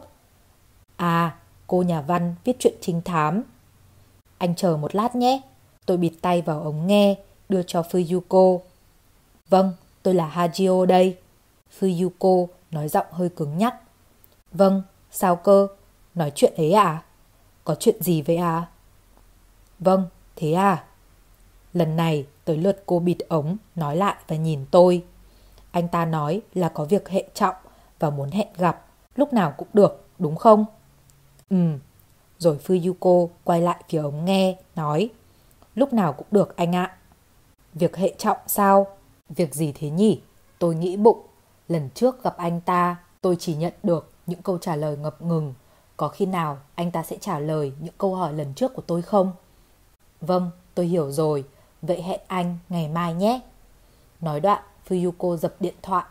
À, cô nhà văn viết chuyện trinh thám. Anh chờ một lát nhé. Tôi bịt tay vào ống nghe, đưa cho Fuyuko. Vâng, tôi là Hajio đây. Fuyuko nói giọng hơi cứng nhắc. Vâng, sao cơ? Nói chuyện ấy à? Có chuyện gì vậy à? Vâng, thế à? Lần này tới lượt cô bịt ống, nói lại và nhìn tôi. Anh ta nói là có việc hệ trọng và muốn hẹn gặp, lúc nào cũng được, đúng không? Ừ. Rồi Fuyuko quay lại phía ống nghe, nói Lúc nào cũng được anh ạ. Việc hệ trọng sao? Việc gì thế nhỉ? Tôi nghĩ bụng. Lần trước gặp anh ta, tôi chỉ nhận được những câu trả lời ngập ngừng. Có khi nào anh ta sẽ trả lời những câu hỏi lần trước của tôi không? Vâng, tôi hiểu rồi. Vậy hẹn anh ngày mai nhé. Nói đoạn, Fuyuko dập điện thoại.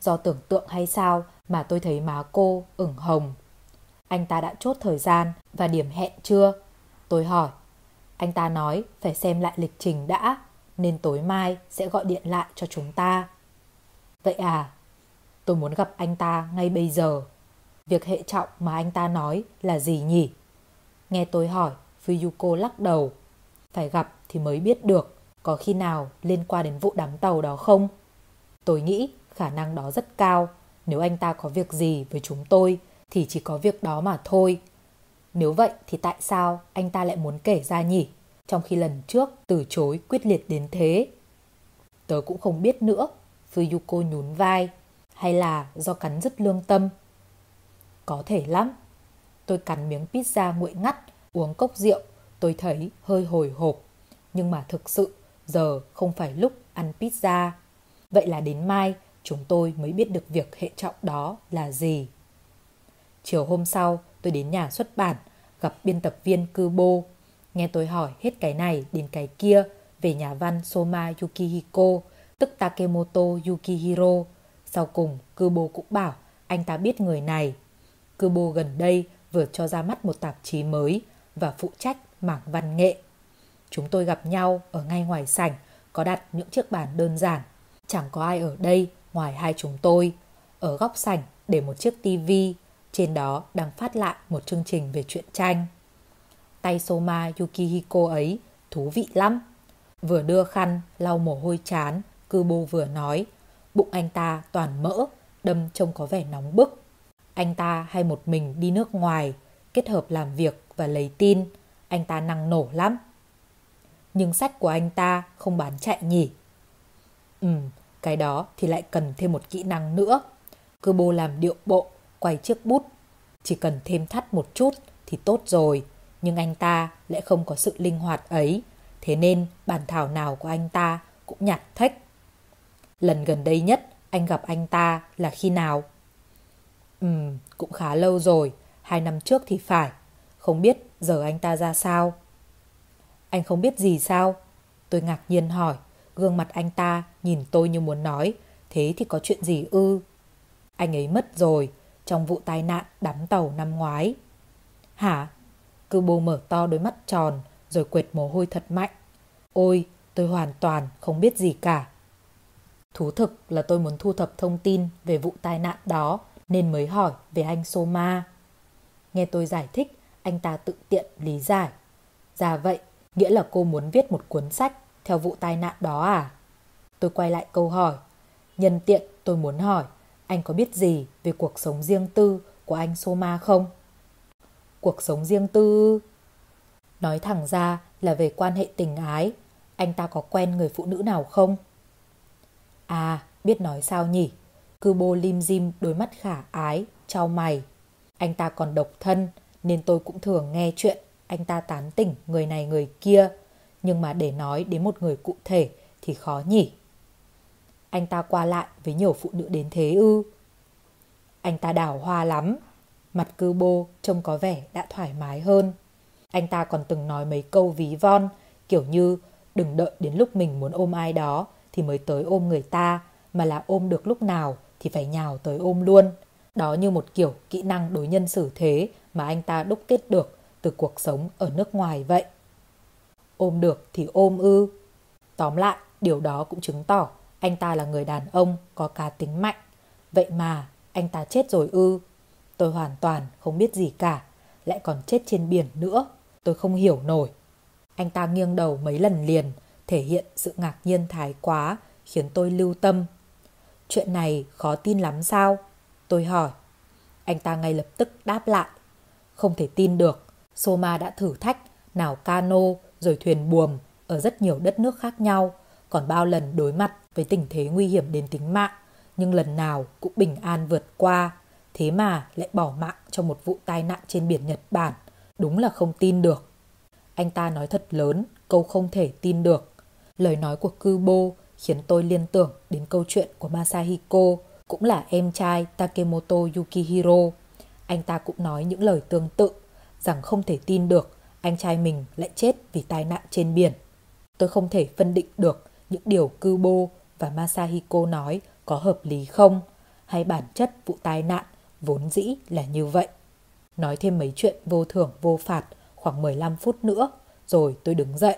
Do tưởng tượng hay sao mà tôi thấy má cô ửng hồng. Anh ta đã chốt thời gian và điểm hẹn chưa? Tôi hỏi. Anh ta nói phải xem lại lịch trình đã, nên tối mai sẽ gọi điện lại cho chúng ta. Vậy à, tôi muốn gặp anh ta ngay bây giờ. Việc hệ trọng mà anh ta nói là gì nhỉ? Nghe tôi hỏi, Fuyuko lắc đầu. Phải gặp thì mới biết được có khi nào liên quan đến vụ đám tàu đó không? Tôi nghĩ khả năng đó rất cao. Nếu anh ta có việc gì với chúng tôi thì chỉ có việc đó mà thôi. Nếu vậy thì tại sao anh ta lại muốn kể ra nhỉ? Trong khi lần trước từ chối quyết liệt đến thế. Tớ cũng không biết nữa. Fuyuko nhún vai. Hay là do cắn rứt lương tâm? Có thể lắm. Tôi cắn miếng pizza nguội ngắt, uống cốc rượu. Tôi thấy hơi hồi hộp. Nhưng mà thực sự giờ không phải lúc ăn pizza. Vậy là đến mai chúng tôi mới biết được việc hệ trọng đó là gì. Chiều hôm sau, tôi đến nhà xuất bản, gặp biên tập viên Kubo. Nghe tôi hỏi hết cái này đến cái kia về nhà văn Soma Yukihiko, tức Takemoto Yukihiro. Sau cùng, Kubo cũng bảo anh ta biết người này. Kubo gần đây vừa cho ra mắt một tạp chí mới và phụ trách mảng văn nghệ. Chúng tôi gặp nhau ở ngay ngoài sảnh, có đặt những chiếc bàn đơn giản. Chẳng có ai ở đây ngoài hai chúng tôi. Ở góc sảnh để một chiếc tivi, trên đó đang phát lại một chương trình về truyện tranh. tay Soma Yukihiko ấy thú vị lắm. Vừa đưa khăn, lau mồ hôi chán, cư bô vừa nói. Bụng anh ta toàn mỡ, đâm trông có vẻ nóng bức. Anh ta hay một mình đi nước ngoài, kết hợp làm việc và lấy tin. Anh ta năng nổ lắm. Nhưng sách của anh ta không bán chạy nhỉ? Ừ, cái đó thì lại cần thêm một kỹ năng nữa. Cứ bô làm điệu bộ, quay chiếc bút. Chỉ cần thêm thắt một chút thì tốt rồi. Nhưng anh ta lại không có sự linh hoạt ấy. Thế nên bản thảo nào của anh ta cũng nhạt thách. Lần gần đây nhất anh gặp anh ta là khi nào? Ừ, cũng khá lâu rồi. Hai năm trước thì phải. Không biết giờ anh ta ra sao? Anh không biết gì sao? Tôi ngạc nhiên hỏi. Gương mặt anh ta nhìn tôi như muốn nói. Thế thì có chuyện gì ư? Anh ấy mất rồi trong vụ tai nạn đắm tàu năm ngoái. Hả? Cư bô mở to đôi mắt tròn rồi quệt mồ hôi thật mạnh. Ôi, tôi hoàn toàn không biết gì cả. Thú thực là tôi muốn thu thập thông tin về vụ tai nạn đó nên mới hỏi về anh Soma. Nghe tôi giải thích, anh ta tự tiện lý giải. Ra dạ vậy, nghĩa là cô muốn viết một cuốn sách theo vụ tai nạn đó à? Tôi quay lại câu hỏi. Nhân tiện tôi muốn hỏi, anh có biết gì về cuộc sống riêng tư của anh Soma không? Cuộc sống riêng tư... Nói thẳng ra là về quan hệ tình ái. Anh ta có quen người phụ nữ nào không? À, biết nói sao nhỉ? Cư bô lim dim đôi mắt khả ái, trao mày. Anh ta còn độc thân, nên tôi cũng thường nghe chuyện anh ta tán tỉnh người này người kia. Nhưng mà để nói đến một người cụ thể thì khó nhỉ. Anh ta qua lại với nhiều phụ nữ đến thế ư. Anh ta đào hoa lắm. Mặt cư bô trông có vẻ đã thoải mái hơn. Anh ta còn từng nói mấy câu ví von, kiểu như đừng đợi đến lúc mình muốn ôm ai đó thì mới tới ôm người ta, mà là ôm được lúc nào thì phải nhào tới ôm luôn. Đó như một kiểu kỹ năng đối nhân xử thế mà anh ta đúc kết được từ cuộc sống ở nước ngoài vậy. Ôm được thì ôm ư. Tóm lại, điều đó cũng chứng tỏ anh ta là người đàn ông có cá tính mạnh. Vậy mà anh ta chết rồi ư. Tôi hoàn toàn không biết gì cả, lại còn chết trên biển nữa. Tôi không hiểu nổi. Anh ta nghiêng đầu mấy lần liền, thể hiện sự ngạc nhiên thái quá, khiến tôi lưu tâm. Chuyện này khó tin lắm sao? Tôi hỏi. Anh ta ngay lập tức đáp lại. Không thể tin được, Soma đã thử thách nào cano rồi thuyền buồm ở rất nhiều đất nước khác nhau, còn bao lần đối mặt với tình thế nguy hiểm đến tính mạng, nhưng lần nào cũng bình an vượt qua, thế mà lại bỏ mạng trong một vụ tai nạn trên biển Nhật Bản, đúng là không tin được. Anh ta nói thật lớn, câu không thể tin được. Lời nói của Kubo khiến tôi liên tưởng đến câu chuyện của Masahiko, cũng là em trai Takemoto Yukihiro. Anh ta cũng nói những lời tương tự, rằng không thể tin được anh trai mình lại chết vì tai nạn trên biển. Tôi không thể phân định được những điều Kubo và Masahiko nói có hợp lý không, hay bản chất vụ tai nạn vốn dĩ là như vậy. Nói thêm mấy chuyện vô thưởng vô phạt khoảng 15 phút nữa, rồi tôi đứng dậy.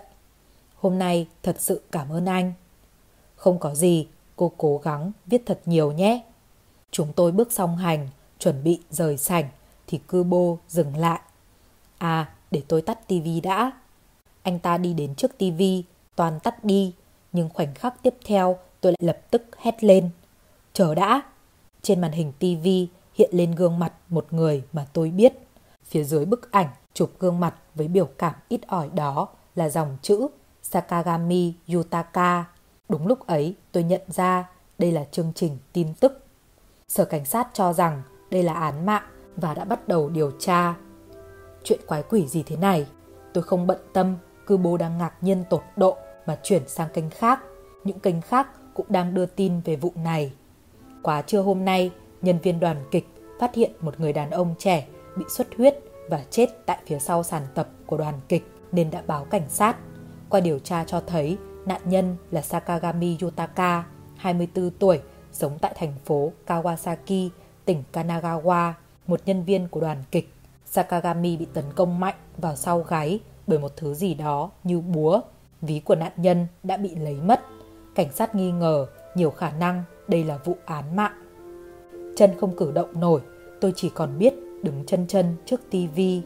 Hôm nay thật sự cảm ơn anh. Không có gì, cô cố gắng viết thật nhiều nhé. Chúng tôi bước song hành, chuẩn bị rời sảnh, thì cư bô dừng lại. À, để tôi tắt tivi đã. Anh ta đi đến trước tivi, toàn tắt đi, nhưng khoảnh khắc tiếp theo tôi lại lập tức hét lên. Chờ đã! Trên màn hình tivi hiện lên gương mặt một người mà tôi biết. Phía dưới bức ảnh chụp gương mặt với biểu cảm ít ỏi đó là dòng chữ Sakagami Yutaka. Đúng lúc ấy tôi nhận ra đây là chương trình tin tức. Sở cảnh sát cho rằng đây là án mạng và đã bắt đầu điều tra. Chuyện quái quỷ gì thế này? Tôi không bận tâm, cư bố đang ngạc nhiên tột độ mà chuyển sang kênh khác. Những kênh khác cũng đang đưa tin về vụ này. Quá trưa hôm nay, nhân viên đoàn kịch phát hiện một người đàn ông trẻ bị xuất huyết và chết tại phía sau sàn tập của đoàn kịch nên đã báo cảnh sát. Qua điều tra cho thấy nạn nhân là Sakagami Yutaka, 24 tuổi, sống tại thành phố Kawasaki, tỉnh Kanagawa, một nhân viên của đoàn kịch. Sakagami bị tấn công mạnh vào sau gáy bởi một thứ gì đó như búa. Ví của nạn nhân đã bị lấy mất. Cảnh sát nghi ngờ nhiều khả năng đây là vụ án mạng. Chân không cử động nổi, tôi chỉ còn biết đứng chân chân trước tivi.